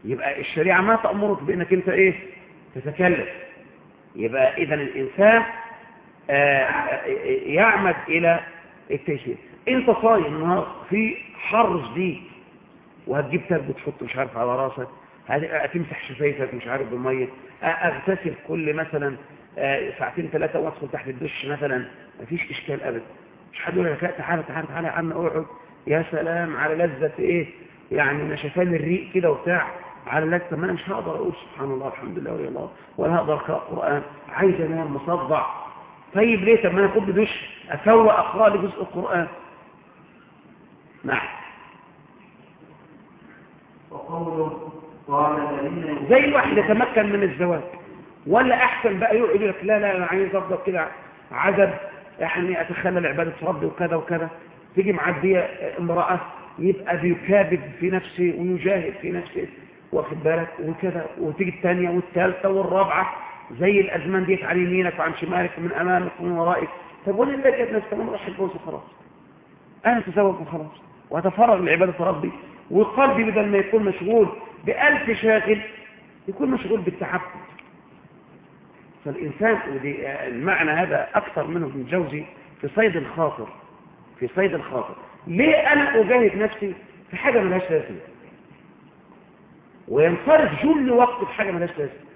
يبقى الشريعة ما تأمرك بأنك أنت إيه؟ تتكلف يبقى إذا الإنسان يعمد إلى التيسير أنت صايم النهار في حر شديد وهتجيب تلج تحط مش عارف على راسك هتمسح شفايفك مش عارف بالمية. أغتسل كل مثلا ساعتين ثلاثة وأدخل تحت الدش مثلا. مفيش إشكال ابدا. مش حد يقول لك تعالى تعالى تعالى يا عم أقعد. يا سلام على لذة إيه؟ يعني نشفان الريق كده وبتاع. على طب ما أنا مش هقدر أقول سبحان الله الحمد لله ولا الله ولا هقدر أقرأ قرآن. عايز أنام مصدع. طيب ليه؟ طب ما أنا اخد دش أفوق أقرأ لي جزء القرآن. نعم. وقوله قال الذين زي واحد يتمكن من الزواج. ولا أحسن بقى يقعد يقول لك لا لا أنا عايز أفضل كده عدد يعني أتخلى عباده ربي وكذا وكذا. تيجي معدية امرأة يبقى بيكابد في نفسه ويجاهد في نفسه. واخد بالك؟ وكذا. وتيجي الثانية والثالثه والرابعة. زي الأزمان ديت عن يمينك وعن شمالك ومن أمامك ومن ورائك. طب وأنا اللي جت نفسي أنا راح اتجوز وخلاص. أنا اتزوج وخلاص. وأتفرغ لعبادة ربي. وقلبي بدل ما يكون مشغول بألف شاغل يكون مشغول بالتعبد. فالإنسان المعنى هذا أكثر منه ابن جوزي في صيد الخاطر. في صيد الخاطر. ليه أنا أجاهد نفسي في حاجة ملهاش لازمة؟ وينصرف جل وقت في حاجة ملهاش لازمة.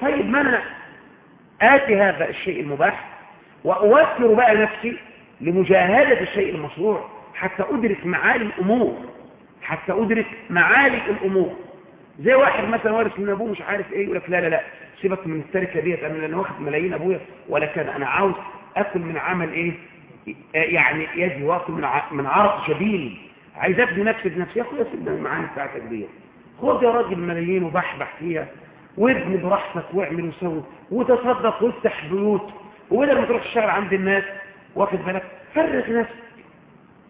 طيب ما أنا آتي هذا الشيء المباح وأوفر بقى نفسي لمجاهدة الشيء المشروع حتى أدرك معالي الأمور حتى أدرك معالي الأمور. زي واحد مثلا وارث من أبوه مش عارف إيه يقول لك لا لا لا سيبك من التركة ديت أنا لأن واخد ملايين أبويا ولا كان أنا عاوز أكل من عمل إيه؟ يعني يدي واكل من عرق جبيني عايز أبني نفسي بنفسي يا أخويا سيبنا المعاني بتاعتك ديت. خد يا راجل ملايين وبحبح فيها. وابني براحتك واعمل وسوي وتصدق وافتح بيوت وبدل ما تروح تشتغل عند الناس واخد بالك؟ فرغ نفسك.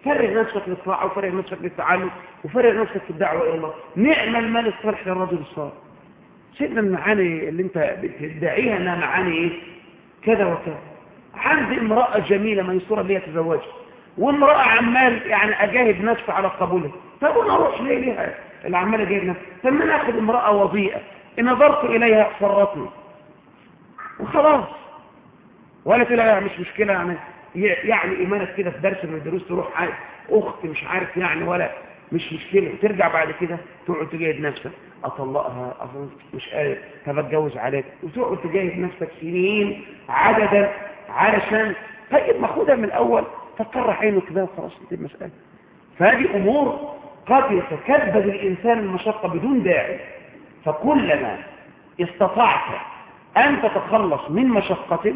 فرغ نفسك للطاعة وفرغ نفسك للتعلم وفرغ نفسك في الدعوة إلى الله. نعم المال الصالح للرجل الصالح. سيبنا المعاني اللي انت بتدعيها إنها معاني إيه؟ كذا وكذا. عندي امرأة جميلة ميسورة لي تزوجها وامرأة عمال يعني أجاهد نفسي على قبولها. طب أنا أروح ليه ليها؟ اللي عمال أجاهد نفسي طب ما ناخد امرأة وضيئة. ان نظرت إليها فرطني وخلاص. ولا تقول لا مش مشكلة يعني يعني إيمانك كده في درس من الدروس تروح أخت مش عارف يعني ولا مش مشكلة. ترجع بعد كده تقعد تجاهد نفسك. أطلقها مش قادر. طب أتجوز عليك. وتقعد تجاهد نفسك سنين عددا علشان طيب ما خدها من الأول. تطرح عينه كده وخلاص انتهت المسألة فهذه أمور قد يتكبد الإنسان المشقة بدون داعي. فكلما استطعت أن تتخلص من مشقة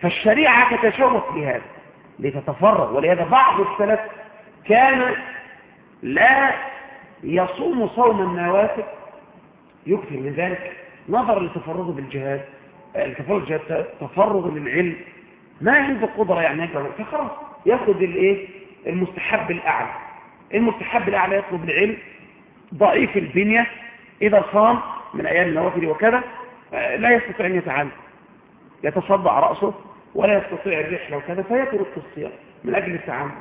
فالشريعة تتشوق لهذا لتتفرغ ولهذا بعض السلف كان لا يصوم صوم النوافل. يكثر من ذلك نظرا لتفرغه بالجهاد التفرغ تفرغ للعلم. ما عنده قدرة يعني فخلاص يأخذ الإيه؟ المستحب الأعلى. المستحب الأعلى يطلب العلم ضعيف البنية إذا صام من أيام النوافل وكذا لا يستطيع أن يتعلم. يتصدع رأسه ولا يستطيع الرحلة وكذا فيترك الصيام من أجل التعامل.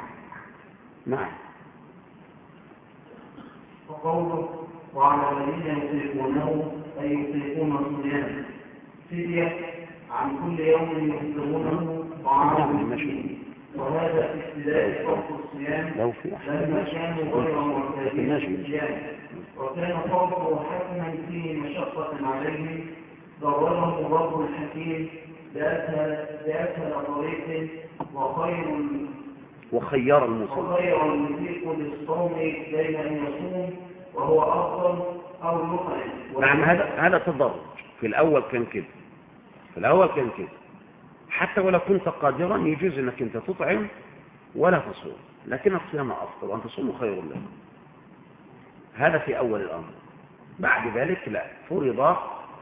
نعم. وقوله وعلى الذين يطيقونه أي يطيقون الصيام. فدية عن كل يوم يفطرونه طعام نعم،. مسكين وهذا ابتداء فرض الصيام. لو في أحد. لما كانوا غير معتادين وكان فرضه حتما فيه مشقة عليهم ضررهم الرب الحكيم بأسهل طريق وخير وخيار المصلي وخير يطيق للصوم بين أن يصوم وهو أفضل أو يطعم نعم هذا هذا تدرج في الأول كان كده. في الأول كان كده. حتى ولو كنت قادرا يجوز أنك أنت تطعم ولا تصوم. لكن الصيام أفضل وأن تصوم خير لك هذا في أول الأمر. بعد ذلك لا فرض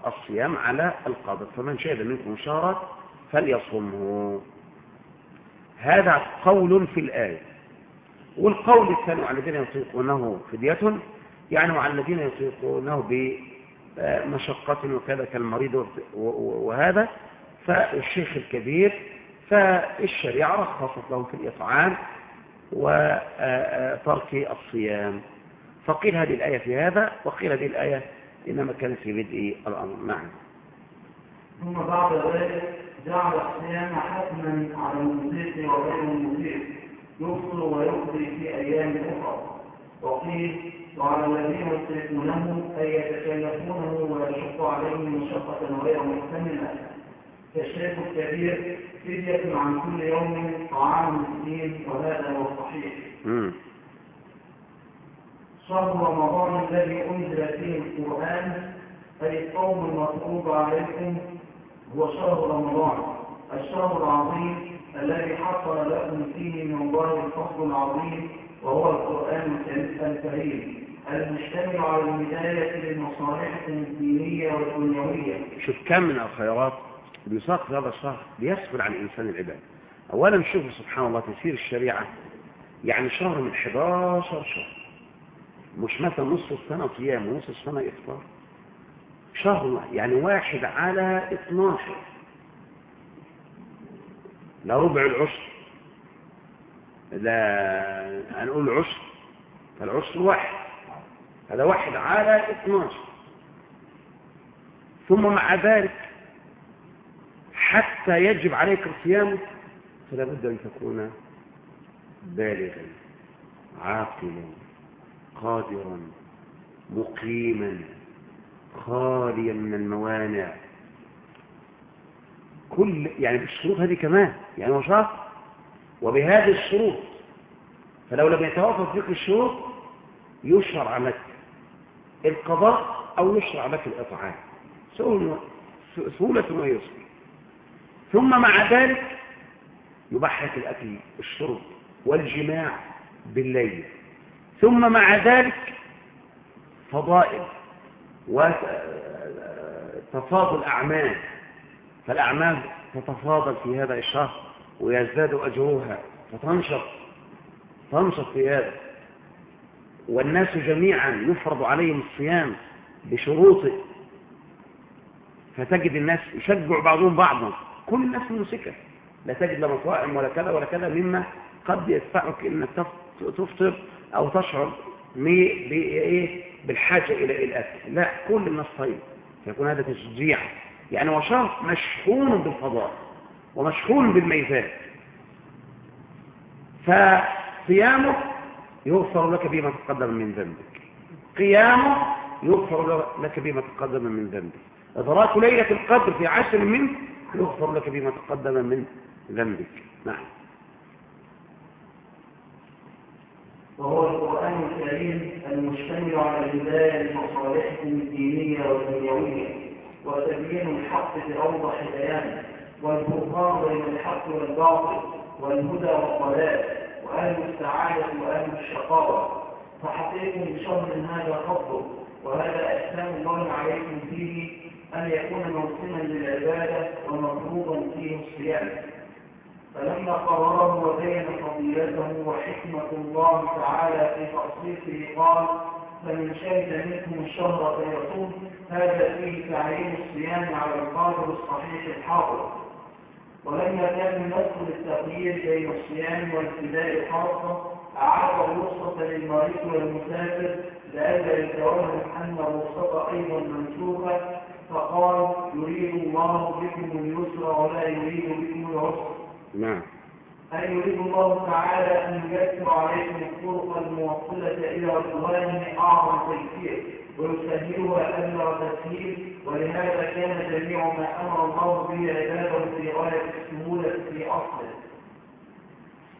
الصيام على القادر فمن شهد منكم شهرا فليصمه هذا قول في الآية. والقول الثاني على الذين يطيقونه فدية يعني وعلى الذين يطيقونه بمشقة وكذا كالمريض وهذا فالشيخ الكبير فالشريعة رخصت لهم في الإطعام وترك الصيام. فقيل هذه الآية في هذا وقيل هذه الآية إنما كانت في بدء الأمر. نعم. ثم بعد ذلك جعل الصيام حتما على المطيق وغير المطيق يفطر ويقضي في أيام أخرى. وقيل وعلى الذين يطيقونه أي يتكلفونه ويشق عليهم مشقة غير محتملة كالشيخ الكبير فدية عن كل يوم طعام مسكين وهذا هو الصحيح. شهر رمضان الذي أنزل فيه القرآن أي الصوم المفروض عليكم هو شهر رمضان. الشهر العظيم الذي حصل لكم فيه من الله الفضل العظيم وهو القرآن الكريم. المجتمع على الهداية لمصالحكم الدينية والدنيوية. شوف كم من الخيرات بيساق في هذا الشهر ليسهل عن الإنسان العباد أولا شوف سبحان الله تسير الشريعة يعني شهر من 11 شهر. مش مثلا نص السنة صيام ونص السنة إفطار. شهر يعني واحد على 12 لا ربع العشر لا هنقول عشر فالعشر واحد. هذا واحد على 12 ثم مع ذلك حتى يجب عليك الصيام فلا بد أن تكون بالغا عاقلا. قادرا مقيما خاليا من الموانع. كل يعني بالشروط هذه كمان يعني هو شرط. وبهذه الشروط فلو لم يتوافق فيك الشروط يشرع لك القضاء أو يشرع لك الإطعام. سهولة ويسر. ثم مع ذلك يباح لك الأكل الشرب والجماع بالليل. ثم مع ذلك فضائل وتفاضل أعمال فالأعمال تتفاضل في هذا الشهر ويزداد أجرها فتنشط تنشط في هذا. والناس جميعا يفرض عليهم الصيام بشروطه فتجد الناس يشجع بعضهم بعضا. كل الناس ممسكة. لا تجد لا مطاعم ولا كذا ولا كذا مما قد يدفعك انك تفطر أو تشعر بايه بالحاجة إلى الأكل. لا كل الناس طيب. فيكون هذا تشجيع. يعني شهر مشحون بالفضاء ومشحون بالميزان فصيامه يغفر لك بما تقدم من ذنبك. قيامه يغفر لك بما تقدم من ذنبك. إدراك ليلة القدر في عشر منه يغفر لك بما تقدم من ذنبك. نعم. وهو القرآن الكريم المشتمل على الهداية لمصالحكم الدينية والدنيوية وتبيين الحق بأوضح بيان والفرقان بين الحق والباطل والهدى والضلال وأهل السعادة وأهل الشقاوة. فحقيقة بشهر هذا فضل وهذا أحسان الله عليكم فيه أن يكون موسما للعبادة ومفروضا فيه الصيام. فلما قرره وبين فضيلته وحكمة الله تعالى في تخصيصه قال فمن شهد منكم الشهر فيصوم هذا فيه تعليم الصيام على القادر الصحيح الحاضر. ولما كان يدخل التغيير بين الصيام والابتداء خاصة أعاد الرخصة للمريض والمسافر لئلا يتوهم أن الرخصة أيضا منسوخة فقال يريد الله بكم اليسر ولا يريد بكم العسر. نعم. أي يريد الله تعالى أن ييسر عليكم الطرق الموصلة إلى رضوانه أعظم تيسير ويسهلها أمر تسهيل؟ ولهذا كان جميع ما أمر الله به عباده في غاية السهولة في أصله.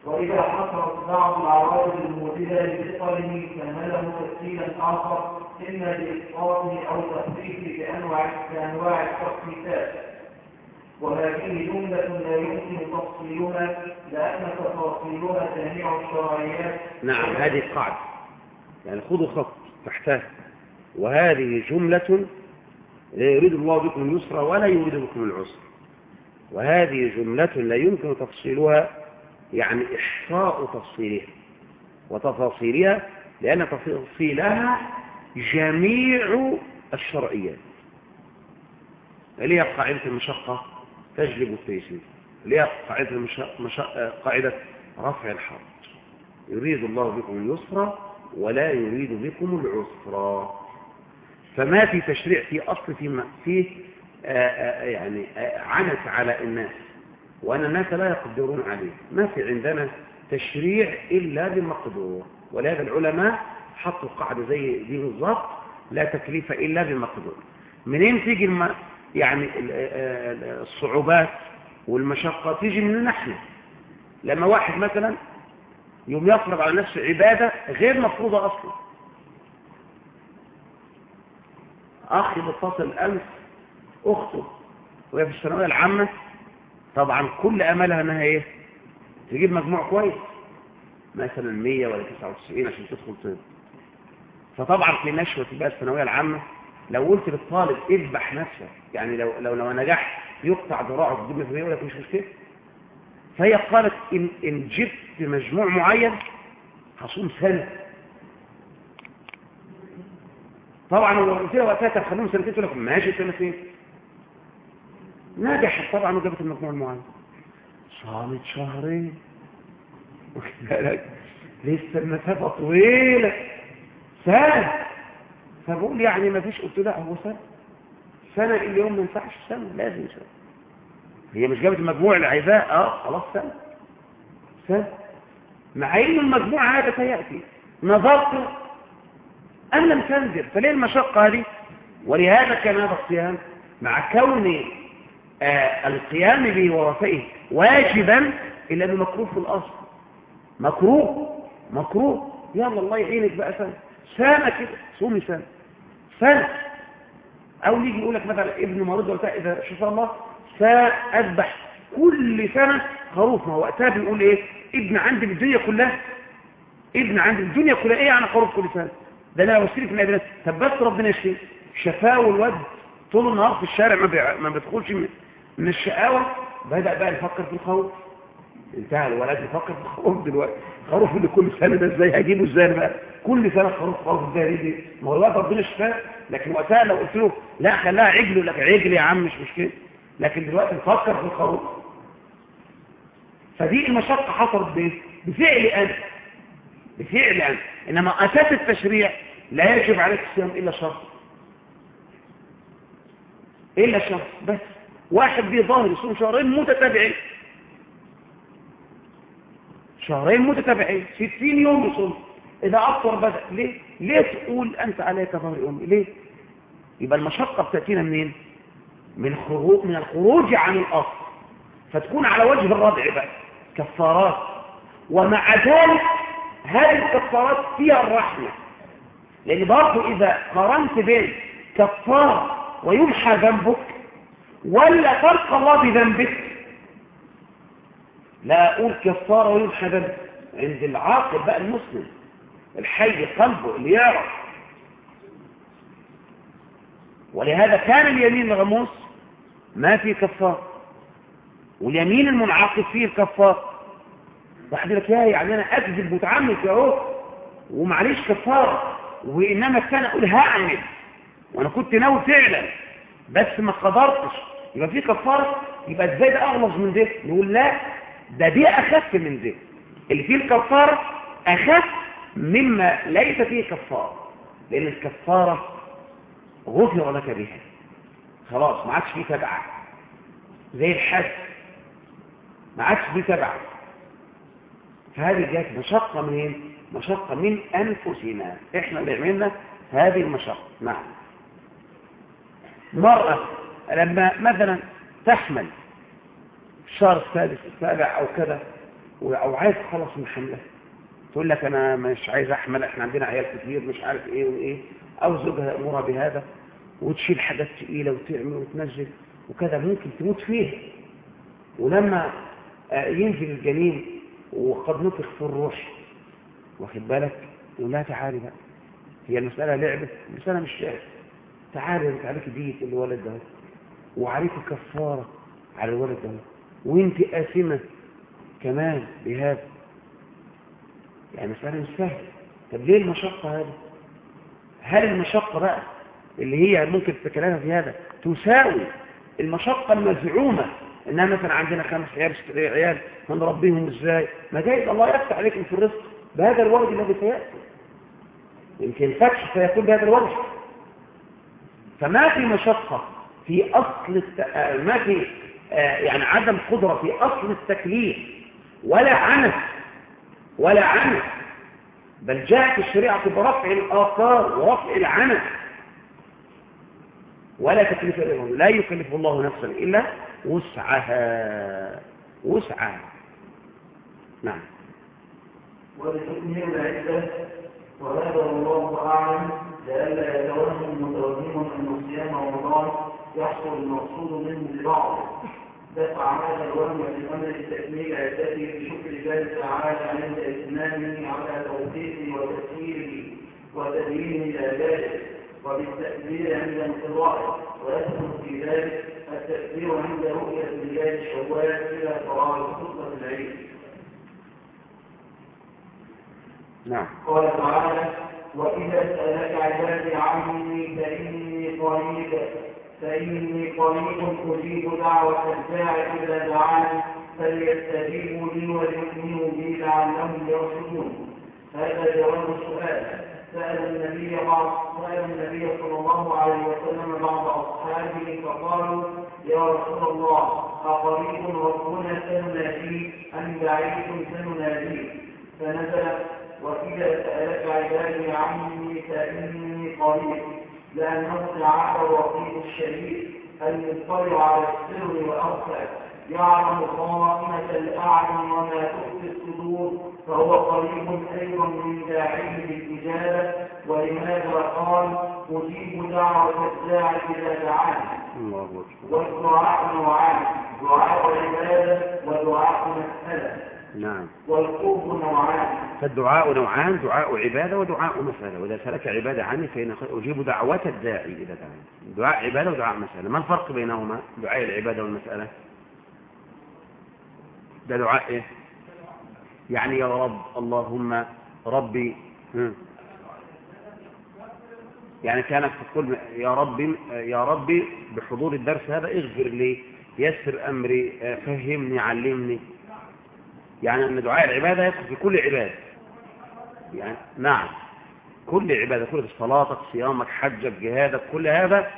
وإذا حصلت بعض العوارض الموجودة لثقله فهله تفصيلا آخر إما بإسقاطه أو تخفيفه بأنواع بأنواع التخفيفات. وهذه جملة لا يمكن تفصيلها لأن تفاصيلها جميع الشرعيات. نعم هذه القاعدة. يعني خذوا خط تحتها. وهذه جملة لا يريد الله بكم اليسر ولا يريد بكم العسر. وهذه جملة لا يمكن تفصيلها يعني إحصاء تفصيلها. وتفاصيلها لأن تفصيلها جميع الشرعيات. اللي هي قاعدة المشقة تجلب التيسير اللي هي قاعدة, المشقة قاعدة رفع الحرج. يريد الله بكم اليسر ولا يريد بكم العسر. فما في تشريع في أصل في فيه يعني عنت على الناس وأن الناس لا يقدرون عليه. ما في عندنا تشريع إلا بمقدور. ولهذا العلماء حطوا قاعدة زي دي بالظبط لا تكليف إلا بمقدور. منين تيجي. يعني الصعوبات والمشقة تيجي من نحن لما واحد مثلا يوم يفرض على نفسه عبادة غير مفروضة أصلا. أخي متصل أمس أخته وهي في الثانوية العامة طبعا كل أملها أنها إيه؟ تجيب مجموع كويس مثلا 100 ولا 99 عشان تدخل طب. فطبعا في نشوة بقى الثانوية العامة لو قلت للطالب اذبح نفسك يعني لو لو لو نجحت يقطع ذراعه لك يقول لك مش مشكلة. فهي قالت إن إن جبت مجموع معين هصوم سنه طبعا لو قلت لها وقتها طب خلوهم سنتين تقول لك ماشي سنتين نجحت طبعا وجابت المجموع المعين صامت شهرين. بالك لسه المسافة طويلة. سنه فبقول يعني ما فيش قلت لا هو سنة سنه اليوم ما ينفعش سنه لازم سنه هي مش جابت المجموع اللي عايزاه؟ آه خلاص سنه سنه مع إن المجموع هذا سيأتي. نظرت. أم لم تنزل. فليه المشقة هذه؟ ولهذا كان هذا الصيام مع كون آه القيام به ووفائه واجبا إلا انه مكروه في الأصل. مكروه. مكروه. يلا الله يعينك بقى سنة. سنة كده. صومي سنة. سنة. أو يجي يقول لك مثلا ابن مريض ولا إذا شاء الله سأذبح كل سنة خروف. ما هو وقتها بيقول إيه؟ ابن عندي الدنيا كلها. ابن عندي الدنيا كلها. إيه يعني خروف كل سنة؟ ده أنا وسيله من الادرس طب بس ربنا يشفيه. شفاه والواد طول النهار في الشارع ما. ما بيدخلش من... من الشقاوة. بدأ بقى يفكر في الخروف انتهى الولد في الخروف دلوقتي. خروف اللي كل سنة ده إزاي هجيبه؟ إزاي بقى؟ كل سنة خروف خروف إزاي دي ما هو الوقت ربنا شفاه لكن وقتها لو قلت له لا خلاها عجل يقول لك عجل يا عم مش مشكلة. لكن دلوقتي نفكر في الخروف. فدي المشقة حصلت بايه بفعل أنت. بفعل أنت. إنما أساس التشريع لا يجب عليك الصيام إلا شهر إلا شهر بس. واحد بيه ظاهر يصوم شهرين متتابعين. شهرين متتابعين 60 يوم يصوم إذا أفطر بدأ ليه؟ ليه تقول أنت عليك ظهر امي ليه؟ يبقى المشقة بتأتينا منين؟ من خروج من الخروج عن الأصل. فتكون على وجه الردع بقى. كفارات. ومع ذلك هذه الكفارات فيها الرحمة. لأن برضه إذا قارنت بين كفاره ويمحى ذنبك ولا تلقى الله بذنبك لا أقول كفارة ويمحى ذنبك عند العاقل بقى المسلم الحي قلبه اللي يعرف ولهذا كان اليمين الغموس ما في كفار واليمين المنعقد فيه الكفار واحد لك يا يعني أنا أكذب وتعمد اهو ومعليش كفارة. وإنما كان أقول هعمل وأنا كنت ناوي فعلا بس ما قدرتش. يبقى في كفارة يبقى إزاي ده أغلظ من ده؟ نقول لا. ده دي أخف من ده اللي فيه الكفارة أخف مما ليس فيه كفارة. لأن الكفارة غفر لك بها. خلاص ما عادش فيه تبعة. زي الحج ما عادش فيه تبعة. فهذه جات مشقة منين مشقة من أنفسنا. إحنا اللي عملنا هذه المشقة. نعم. مرأة لما مثلا تحمل الشهر السادس السابع أو كذا أو عايز تخلص من حملها تقول لك أنا مش عايز أحمل إحنا عندنا عيال كتير مش عارف إيه وإيه أو زوجها يأمرها بهذا وتشيل حاجات ثقيله وتعمل وتنزل وكذا ممكن تموت فيه ولما ينزل الجنين وقد نفخ في الروح واخد بالك؟ يقول لها تعالي بقى. هي المسألة لعبه المسألة مش لعبه تعالي أنت عليك ديت الولد ده وعليك كفارة على الولد ده. وانت آثمة كمان بهذا؟ يعني مسألة مش سهلة طب ليه المشقة هذه؟ هل المشقة بقى اللي هي ممكن تتكلمها في هذا تساوي المشقة المزعومة؟ إنها مثلا عندنا خمس عيال ست عيال هنربيهم إزاي؟ ما جايز الله يفتح عليكم في الرزق بهذا الوجه الذي سيأتي. يمكن الفتح سيكون بهذا الوجه. فما في مشقة في أصل الت... ما في يعني عدم قدرة في أصل التكليف. ولا عنف ولا عنف بل جاءت الشريعة برفع الآثار ورفع العنف. ولا تكليف إلا لا يكلف الله نفسا إلا وسعها وسعها. نعم. ولتكملوا العدة وهذا الله أعلم لئلا يتوهم متوهم أن صيام رمضان يحصل المقصود منه لبعض دفع هذا الوهم بأمر التكميل التي بشكر الله تعالى عند إتمامه على توفيقه وتسييره وتدينه إلى ذلك وبالتكبير عند انقضائه ويدخل في ذلك التكبير عند رؤية هلال شوال إلى صلاة خطبة العيد. نعم قال تعالى وإذا سألك عبادي عني فإني قريب فإني قريب أجيب دعوة الداع إذا دعاني فليستجيبوا لي وليؤمنوا بي لعلهم يرشدون. هذا جواب السؤال. سأل النبي سأل النبي صلى الله عليه وسلم بعض أصحابه فقالوا يا رسول الله أقريب ربنا سنناديه أم بعيد سنناديه فنزل وإذا سألك عبادي عني فإني قريب. لأنه تعالى الرقيب الشديد المطلع على السر والأخفى يعلم خائنة الأعين وما تخفي الصدور فهو قريب أيضا من داعيه بالإجابة ولهذا قال أجيب دعوة الداعي إذا دعاني. والدعاء نوعان دعاء عبادة ودعاء مسألة نعم. والقرب نوعان. فالدعاء نوعان دعاء عبادة ودعاء مسألة. وإذا سألك عبادة عني فإن أجيب دعوة الداعي إذا دعاني دعاء عبادة ودعاء مسألة. ما الفرق بينهما؟ دعاء العبادة والمسألة. ده دعاء إيه؟ يعني يا رب اللهم ربي. يعني كانك تقول يا ربي يا ربي بحضور الدرس هذا اغفر لي يسر أمري فهمني علمني. يعني أن دعاء العبادة يدخل في كل عبادة. يعني نعم. كل عبادة كل صلاتك صيامك حجك جهادك كل هذا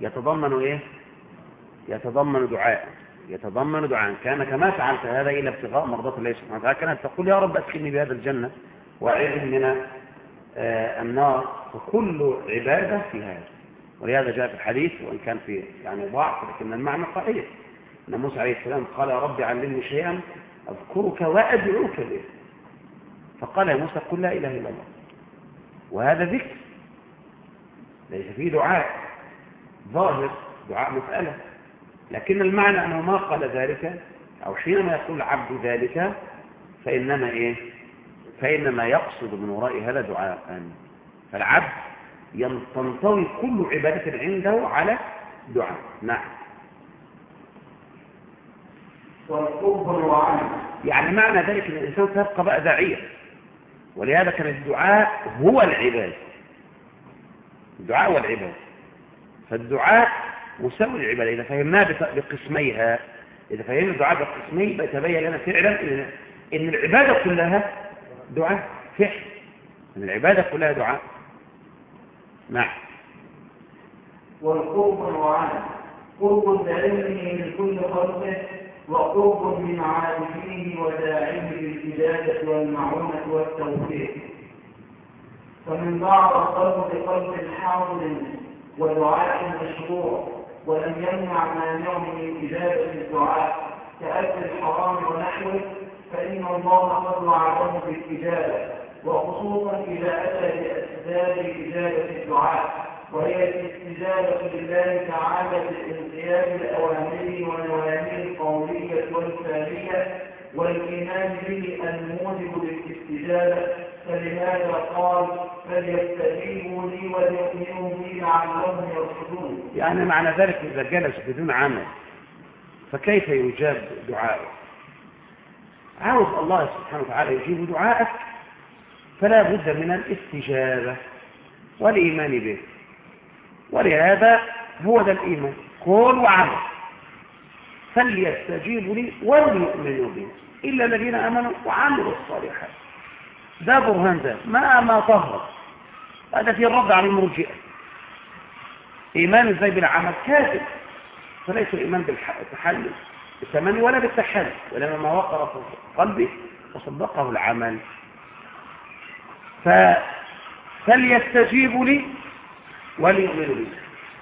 يتضمن إيه؟ يتضمن دعاء. يتضمن دعاء. كانك ما فعلت هذا إلا ابتغاء مرضات الله سبحانه وتعالى. كانت تقول يا رب أدخلني بهذا الجنة وأعذني من آه النار. وكل عبادة في هذا ولهذا جاء في الحديث وإن كان في يعني ضعف لكن المعنى صحيح. أن موسى عليه السلام قال يا رب علمني شيئا أذكرك وأدعوك به. فقال يا موسى قل لا إله إلا الله. وهذا ذكر. ليس فيه دعاء. ظاهر دعاء مسألة. لكن المعنى أنه ما قال ذلك أو حينما يقول العبد ذلك فإنما إيه؟ فإنما يقصد من وراء هذا دعاء. فالعبد تنطوي كل عبادة عنده على دعاء. نعم. يعني معنى ذلك أن الإنسان سيبقى بقى داعيا ولهذا كان الدعاء هو العباده الدعاء هو العباده فالدعاء مساوي العباده إذا فهمناه بقسميها إذا فهمنا الدعاء بقسميه يتبين لنا فعلا إن إن العبادة كلها دعاء فعل. إن العبادة كلها دعاء نعم. والقرب نوعان قرب بعلمه من كل خلقه. وقرب من عارفيه وداعيه بالإجابة والمعونة والتوفيق. فمن ضاع القلب بقلب حاضر ودعاء مشروع ولم يمنع مانع من إجابة الدعاء كأكل الحرام ونحوه فإن الله قد وعده بالإجابة وخصوصا إذا أتى بأسباب إجابة الدعاء. وهي الاستجابة لله تعالى بالانقياد لأوامره ونواهيه القولية والفعلية والإيمان به الموجب للاستجابة. فلهذا قال فليستجيبوا لي وليؤمنوا بي لعلهم يرشدون. يعني معنى ذلك إذا جلس بدون عمل فكيف يجاب دعاءه عاوز الله سبحانه وتعالى يجيب دعاءك فلا بد من الاستجابة والإيمان به. ولهذا هو ده الإيمان قول وعمل. فليستجيبوا لي وليؤمنوا بي. إلا الذين آمنوا وعملوا الصالحات. ده برهان ده ما ما ظهر هذا في الرد على المرجئة. إيمان إزاي بالعمل؟ كاذب فليس الإيمان بالتحلل. بالتمني ولا بالتحلل. ولما ما وقر في قلبي وصدقه العمل. ف... فليستجيبوا لي وليؤمنوا بي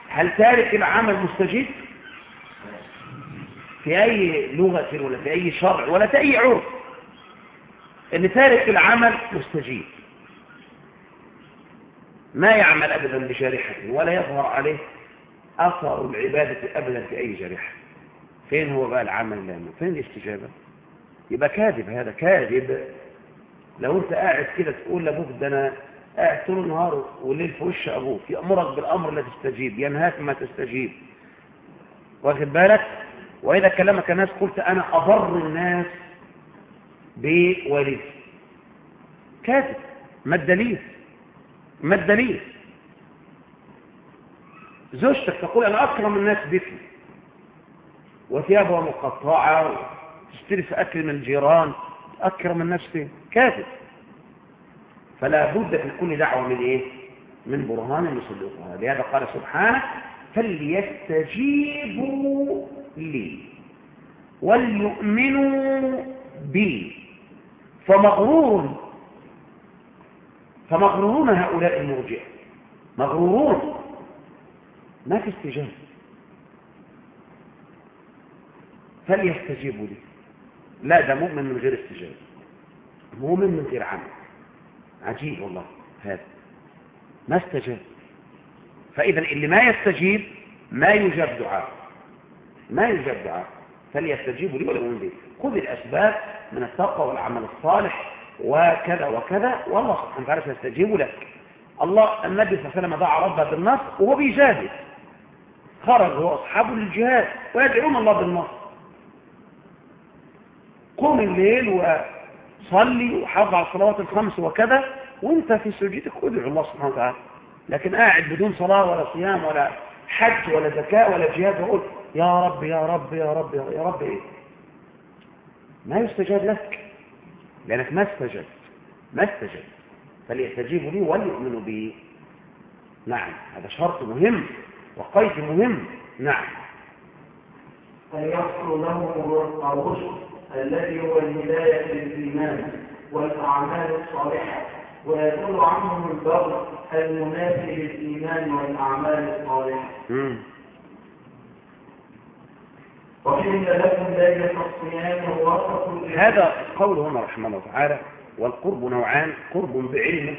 هل تارك العمل مستجيب؟ في أي لغة ولا في أي شرع ولا في أي عرف. إن تارك العمل مستجيب. ما يعمل أبدا بجارحة ولا يظهر عليه أثر العبادة أبدا في أي جارحة. فين هو بقى العمل لأنه فين الاستجابة؟ يبقى كاذب هذا كاذب. لو أنت قاعد كده تقول لابوك ده أنا قاعد طول النهار والليل في وش أبوك يأمرك بالأمر لا تستجيب ينهاك ما تستجيب. واخد بالك؟ وإذا كلمك الناس قلت أنا أضر الناس بوالدي كاذب ما الدليل؟ ما الدليل؟ زوجتك تقول أنا أكرم الناس بك. وثيابها مقطعة تشتري في أكل من الجيران اكرم الناس فيه كاذب. فلا بد في كل دعوة من إيه؟ من برهان يصدقها. لهذا قال سبحانه فليستجيبوا لي وليؤمنوا بي. فمغرور فمغرورون هؤلاء المرجئة. مغرورون. ما في استجابة. فليستجيبوا لي. لا ده مؤمن من غير استجابة. مؤمن من غير عمل. عجيب والله هذا. ما استجاب. فإذا اللي ما يستجيب ما يجاب دعاء. ما يجاب دعاء. فليستجيبوا لي ولا لي. خذ الأسباب من التقوى والعمل الصالح وكذا وكذا. والله سبحانه وتعالى سيستجيب لك. الله النبي صلى الله عليه وسلم دعا ربه بالنصر وهو بيجاهد خرج هو أصحابه للجهاد ويدعون الله بالنصر قوم الليل وصلي وحافظ على الصلوات الخمس وكذا وانت في سجودك ادعو الله سبحانه وتعالى. لكن قاعد بدون صلاة ولا صيام ولا حج ولا زكاة ولا جهاد وقول يا رب يا رب يا رب يا رب إيه؟ ما يستجاب لك. لأنك ما استجبت ما استجبت. فليستجيبوا لي وليؤمنوا بي. نعم هذا شرط مهم وقيد مهم. نعم. فليحصل له الرشد الذي هو الهداية للإيمان والأعمال الصالحة ويدل عنهم البر المنافي للإيمان والأعمال الصالحة. لكم الصيام ووسط هذا قوله هنا رحمه الله تعالى والقرب نوعان قرب بعلمه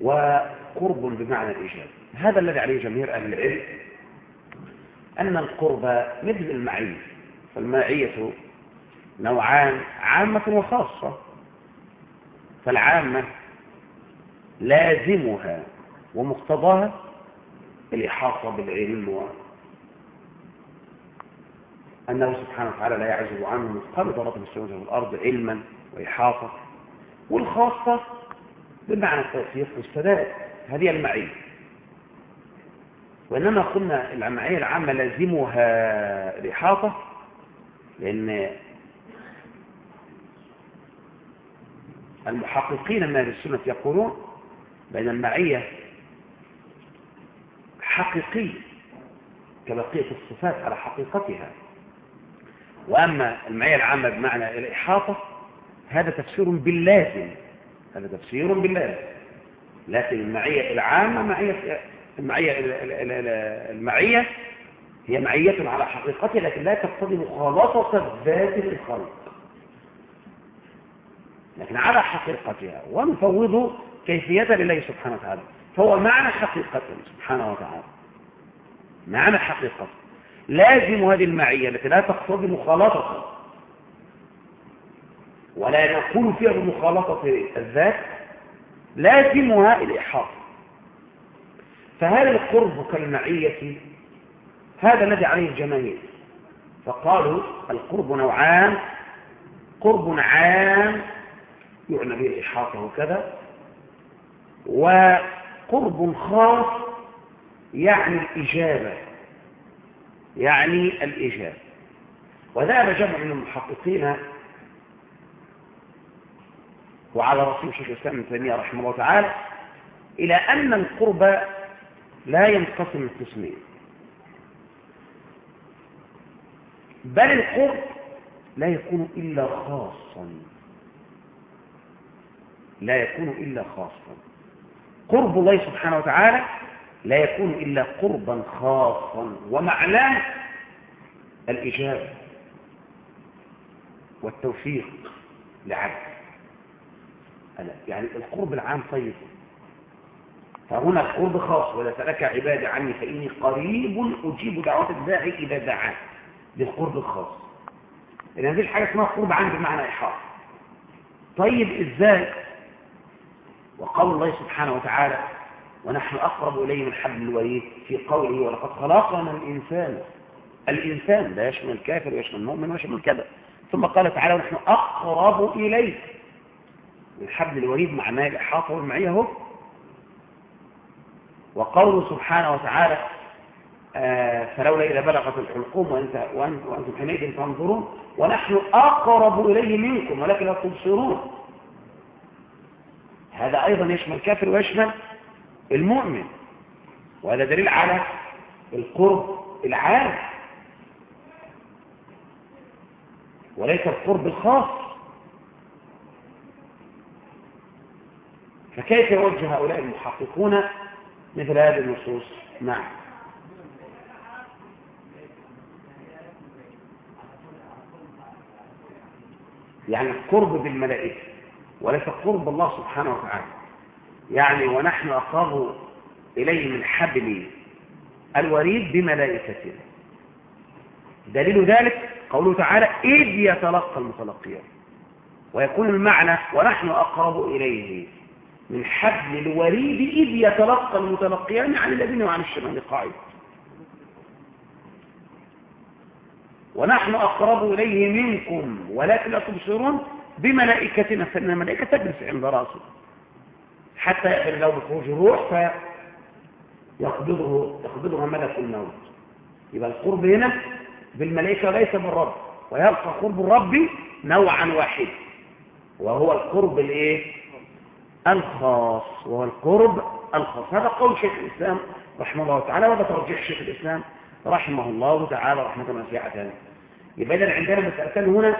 وقرب بمعنى الإجابة هذا الذي عليه جماهير أهل العلم أن القرب مثل المعية فالمعية نوعان عامة وخاصة. فالعامة لازمها ومقتضاها الإحاطة بالعلم أنه سبحانه وتعالى لا يعزب عنه مثقال ذرة في السماوات والأرض علما وإحاطة والخاصة بمعنى التوفيق والسداد. هذه المعية. وإنما قلنا المعية العامة لازمها الإحاطة لأن المحققين من أهل السنة يقولون بأن المعية حقيقية كبقية الصفات على حقيقتها. وأما المعية العامة بمعنى الإحاطة هذا تفسير باللازم هذا تفسير باللازم. لكن المعية العامة معية المعية المعية هي معية على حقيقتها لكن لا تقتضي مخالطة ذات الخلق لكن على حقيقتها ونفوض كيفيتها لله سبحانه وتعالى. فهو معنى حقيقة سبحانه وتعالى. معنى حقيقة لازم هذه المعية التي لا تقتضي مخالطة. ولا يكون فيها بمخالطة الذات لازمها الإحاطة. فهل القرب كالمعية هذا الذي عليه الجماهير. فقالوا القرب نوعان. قرب عام يعنى به الإحاطة وكذا وقرب خاص يعني الإجابة يعني الإجابة. وذهب جمع من المحققين وعلى رسول شيخ الإسلام ابن تيمية رحمه الله تعالى إلى أن القرب لا ينقسم قسمين بل القرب لا يكون إلا خاصا. لا يكون إلا خاصا. قرب الله سبحانه وتعالى لا يكون إلا قربا خاصا ومعناه الإجابة والتوفيق لعبد يعني القرب العام طيب. فهنا القرب خاص وإذا سألك عبادي عني فإني قريب أجيب دعوة الداعي إذا دعان بالقرب الخاص. إذا مفيش حاجة اسمها قرب عندي بمعنى إحاطة. طيب إزاي؟ وقول الله سبحانه وتعالى ونحن أقرب إليه من حبل الوريد في قوله ولقد خلقنا الإنسان. الإنسان لا يشمل الكافر ويشمل المؤمن ويشمل كذا ثم قال تعالى ونحن أقرب إليه. من حبل الوريد معناه الإحاطة والمعية هو. وقوله سبحانه وتعالى آه فلولا إذا بلغت الحلقوم وأنت وأنتم حينئذ تنظرون ونحن أقرب إليه منكم ولكن لا تبصرون. هذا أيضا يشمل الكافر ويشمل المؤمن. وهذا دليل على القرب العام. وليس القرب الخاص. فكيف يوجه هؤلاء المحققون مثل هذه النصوص؟ نعم. يعني القرب بالملائكة. وليس قرب الله سبحانه وتعالى. يعني ونحن أقرب إليه من حبل الوريد بملائكتنا دليل ذلك قوله تعالى إذ يتلقى المتلقيان. ويكون المعنى ونحن أقرب إليه من حبل الوريد إذ يتلقى المتلقيان عن الذين وعن الشمال قاعد ونحن أقرب إليه منكم ولكن لا تبصرون بملائكتنا فإن الملائكة تجلس عند رأسه. حتى يأذن له بخروج الروح فيقبضه يقبضها ملك الموت يبقى القرب هنا بالملائكة ليس بالرب ويبقى قرب الرب نوعا واحدا وهو القرب الإيه؟ الخاص. وهو القرب الخاص. هذا قول شيخ الإسلام رحمه الله تعالى وهذا ترجيح شيخ الإسلام رحمه الله تعالى رحمة واسعة يبقى إذن عندنا مسألتان هنا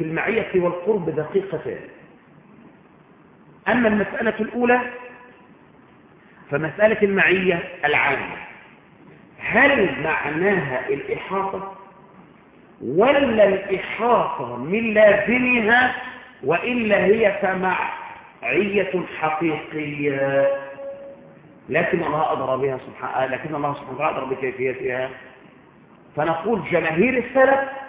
في المعية والقرب دقيقتان أما المسألة الأولى فمسألة المعية العامة. هل معناها الإحاطة ولا الإحاطة من لازمها وإلا هي فمعية حقيقية؟ لكن الله أدرى بها سبحانه لكن الله سبحانه وتعالى أدرى بكيفيتها. فنقول جماهير السلف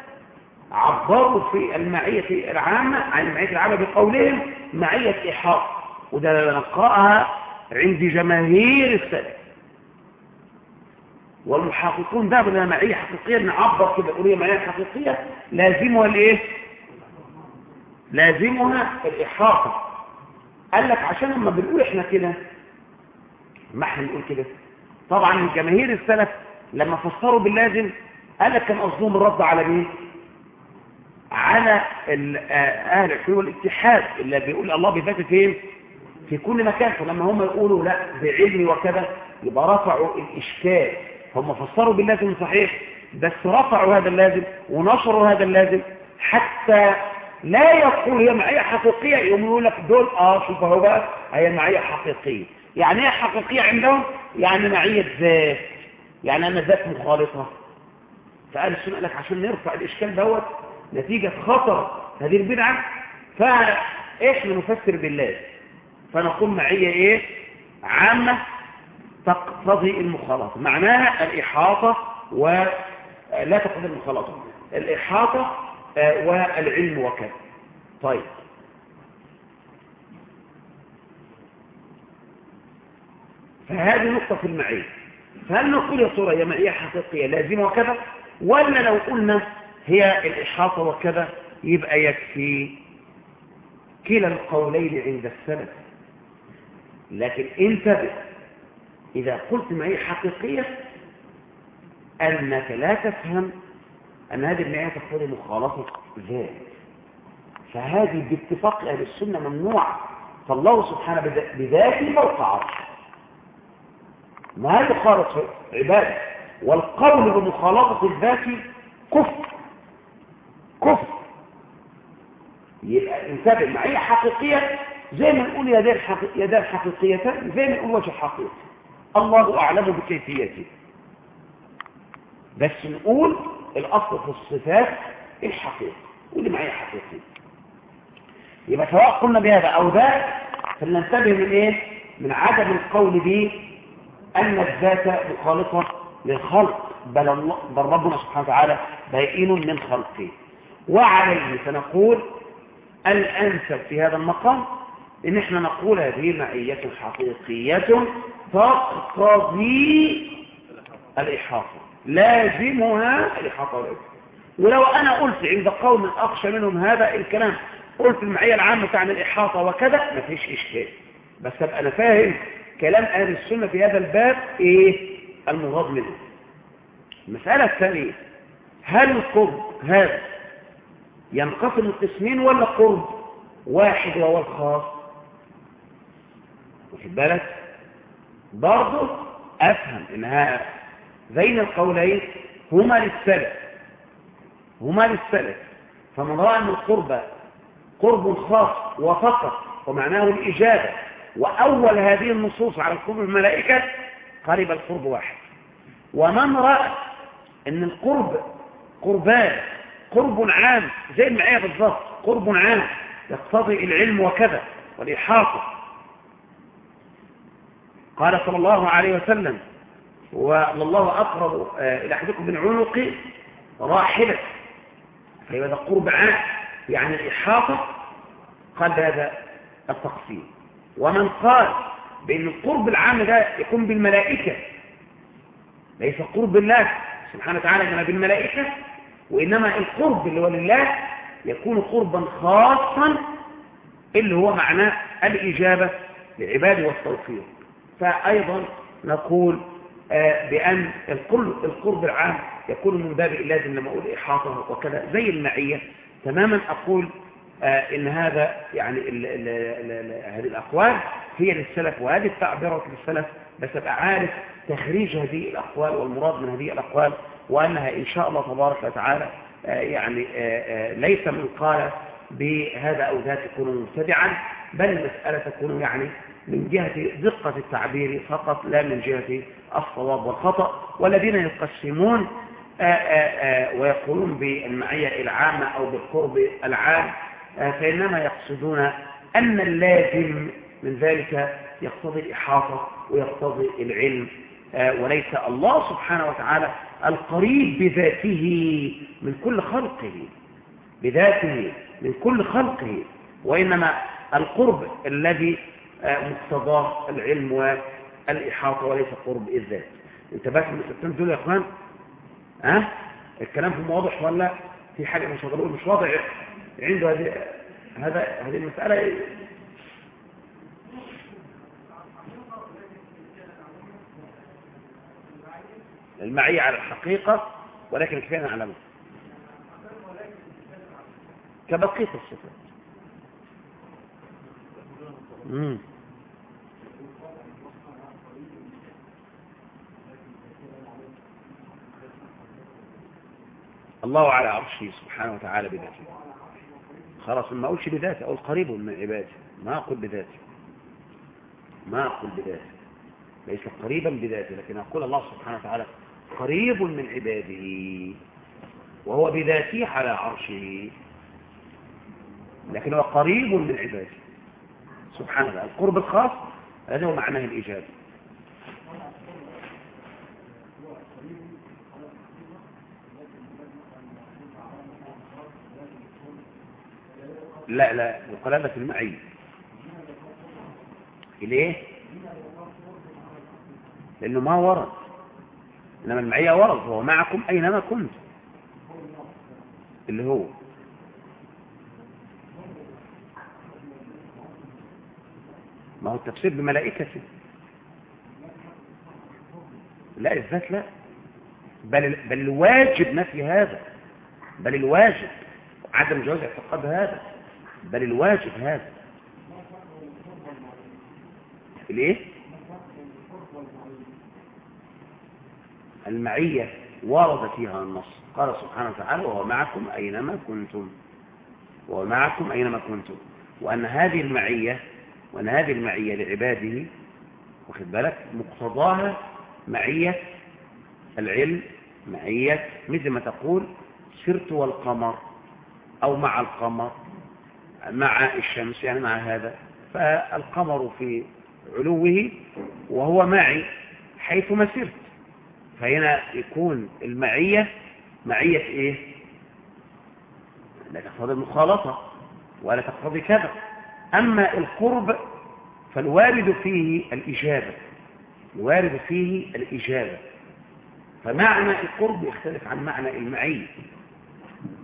عبروا في المعية العامة عن المعية العامة بقولهم معية إحاطة وده نقرأها عند جماهير السلف. والمحققون ده بدنا معية حقيقية نعبر كده نقول هي معية حقيقية لازمها الإيه؟ لازمها الإحاطة. قال لك عشان لما بنقول إحنا كده ما إحنا بنقول كده. طبعا جماهير السلف لما فسروا باللازم قال لك كان قصدهم الرد على مين؟ على أهل الحلول والاتحاد اللي بيقول الله بذاته فين؟ في كل مكان. فلما هم يقولوا لا بعلمي وكذا يبقى رفعوا الإشكال. هم فسروا باللازم صحيح بس رفعوا هذا اللازم ونشروا هذا اللازم حتى لا يقول هي معية حقيقية. يقولوا لك دول آه شوف أهو بقى هي معية حقيقية. يعني إيه حقيقية عندهم؟ يعني معية ذات. يعني أنا ذات مخالطة. فقال السنة لك عشان نرفع الإشكال دوت نتيجة خطر هذه البدعة فإحنا نفسر بالله. فنقول معية إيه؟ عامة تقتضي المخالطة. معناها الإحاطة ولا تقتضي المخالطة. الإحاطة والعلم وكذا. طيب. فهذه نقطة في المعية. فهل نقول يا ترى هي معية حقيقية لازمة وكذا؟ ولا لو قلنا هي الإحاطة وكذا يبقى يكفي كلا القولين عند السلف. لكن انتبه إذا قلت معية حقيقية أنك لا تفهم أن هذه المعية تقتضي مخالطة ذات فهذه باتفاق أهل السنة ممنوعة فالله سبحانه بذاته فوق عرشه ما يخالط عبادة؟ والقول بمخالطة الذات كفر. كفر. يبقى انتبه معية حقيقية زي ما نقول يدان حقيقية يدان حقيقيتان زي ما نقول وجه حقيقي. الله أعلم بكيفيته. بس نقول الأصل في الصفات الحقيقة واللي معي حقيقي يبقى سواء قلنا بهذا أو ذاك فلننتبه من إيه؟ من عدم القول به أن الذات مخالطة للخلق بل, الله بل ربنا سبحانه وتعالى بائن من خلقه. وعليه سنقول الأنسب في هذا المقام إن إحنا نقول هذه معية حقيقية تقتضي الإحاطة. لازمها الإحاطة والإحاطة. ولو أنا قلت عند قوم أخشى منهم هذا الكلام قلت المعية العامة تعني الإحاطة وكذا ما فيش إشكال. بس أبقى أنا فاهم كلام أهل السنة في هذا الباب إيه؟ المراد منه. المسألة الثانية هل القرب هذا ينقسم القسمين ولا قرب؟ واحد وهو الخاص. واخد بالك؟ برضه أفهم إنها بين القولين هما للسلف هما للسلف. فمن رأى أن القرب قرب خاص وفقط ومعناه الإجابة وأول هذه النصوص على القرب الملائكة قريب القرب واحد. ومن رأى أن القرب قربان قرب عام زي المعية بالضبط قرب عام يقتضي العلم وكذا والإحاطة. قال صلى الله عليه وسلم والله أقرب إلى أحدكم من عنق راحلة. فهذا قرب عام يعني الإحاطة قال هذا التقسيم ومن قال بأن القرب العام ده يكون بالملائكة ليس قرب الله سبحانه وتعالى إنما بالملائكة وإنما القرب اللي هو لله يكون قربا خاصا اللي هو معناه الإجابة لعباده والتوفيق. فأيضا نقول بأن القرب, العام يكون من باب اللازم لما أقول إحاطة وكذا زي المعية. تماما أقول إن هذا يعني هذه الأقوال هي للسلف وهذه التعبيرات للسلف. بس أبقى عارف تخريج هذه الأقوال والمراد من هذه الأقوال وأنها إن شاء الله تبارك وتعالى يعني ليس من قال بهذا أو ذات يكون مبتدعا بل المسألة تكون يعني من جهة دقة التعبير فقط لا من جهة الصواب والخطأ. والذين يقسمون ويقولون بالمعية العامة أو بالقرب العام فإنما يقصدون أن اللازم من ذلك يقتضي الإحاطة ويقتضي العلم وليس الله سبحانه وتعالى القريب بذاته من كل خلقه بذاته من كل خلقه وإنما القرب الذي مقتضاه العلم والإحاطة وليس قرب الذات. انتبهت من الستين دول يا إخوان؟ ها؟ الكلام في واضح ولا؟ في حاجة مش هقول مش واضح. عنده هذه هذا هذه المسألة المعية على الحقيقة ولكن كفاية نعلمها؟ كبقية الصفات. الله على عرشه سبحانه وتعالى بذاته. خلاص ما أقولش بذاته أقول قريب من عباده ما أقول بذاته. ما أقول بذاته. ليس قريبا بذاته لكن أقول الله سبحانه وتعالى قريب من عباده وهو بذاته على عرشه. لكن هو قريب من عباده. سبحان الله. القرب الخاص هذا هو معناه الإجابة لا لا. القلابة المعي. ليه لأنه ما ورد. إنما المعية ورد هو معكم أينما كنت. اللي هو. ما هو التفسير بملائكته. لا الذات لا. بل, بل الواجب نفي هذا. بل الواجب. عدم جواز اعتقاد هذا. بل الواجب هذا. الإيه؟ المعية ورد فيها النص. قال سبحانه وتعالى وهو معكم أينما كنتم. وهو معكم أينما كنتم. وأن هذه المعية وأن هذه المعية لعباده واخد بالك؟ مقتضاها معية العلم معية مثل ما تقول سرت والقمر أو مع القمر مع الشمس يعني مع هذا. فالقمر في علوه وهو معي حيث مسرت فهنا يكون المعية معية إيه؟ لا تقتضي المخالطة ولا تقتضي كذا. أما القرب فالوارد فيه الإجابة الوارد فيه الإجابة. فمعنى القرب يختلف عن معنى المعية.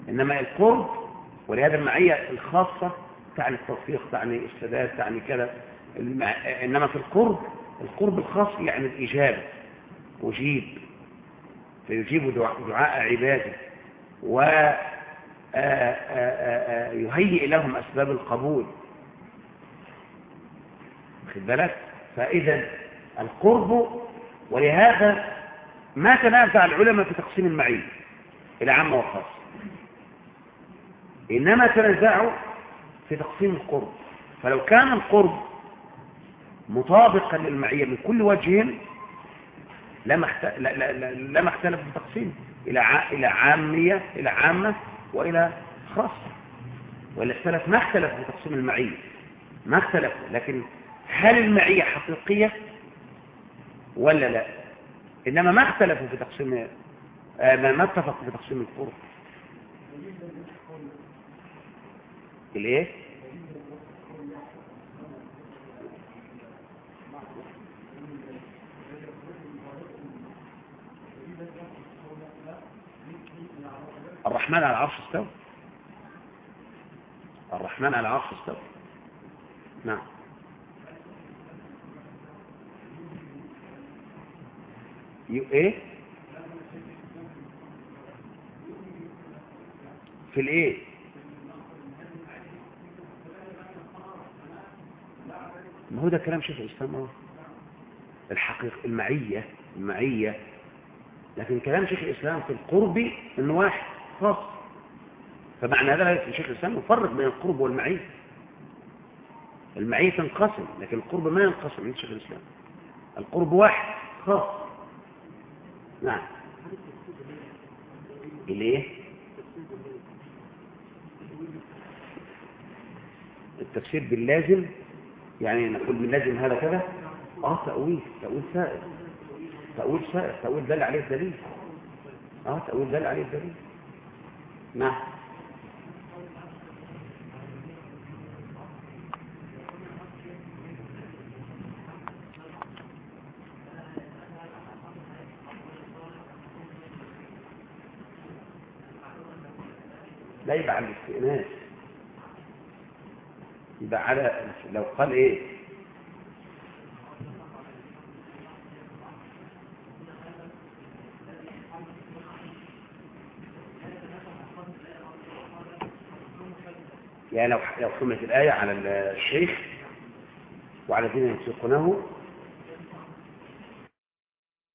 إنما القرب ولهذا المعية الخاصة تعني التوفيق تعني السداد تعني كذا. إنما في القرب القرب الخاص يعني الإجابة. أجيب. فيجيب دعاء عباده ويهيئ لهم أسباب القبول. خد بالك؟ فإذا القرب ولهذا ما تنازع العلماء في تقسيم المعية إلى عامة وخاصة. إنما تنازعوا في تقسيم القرب. فلو كان القرب مطابقا للمعية من كل وجه لما اختلف في تقسيمه إلى إلى عامية إلى عامة وإلى خاصة. وإلا اختلف ما اختلف في تقسيم المعية. ما اختلف لكن هل المعية حقيقية ولا لا؟ إنما ما اختلفوا في تقسيم ما اتفقوا في تقسيم القرب الإيه؟ الرحمن على العرش استوى. الرحمن على العرش استوى. نعم. إيه؟ في الإيه؟ ما هو ده كلام شيخ الإسلام أهو. الحقيقة المعية المعية. لكن كلام شيخ الإسلام في القرب انه واحد. خاص فمعنى هذا شيخ الإسلام يفرق بين القرب والمعية. المعية تنقسم لكن القرب ما ينقسم عند شيخ الإسلام. القرب واحد. خاص. نعم. ليه التفسير باللازم يعني نقول باللازم هذا كذا. آه تأويل. تأويل سائر. تأويل سائر. تأويل دل عليه الدليل. آه تأويل دل عليه الدليل. نعم. لا يبقى على الاستئناس يبقى على لو قال إيه؟ يعني لو حملت الآية على الشيخ وعلى الذين يسيقونه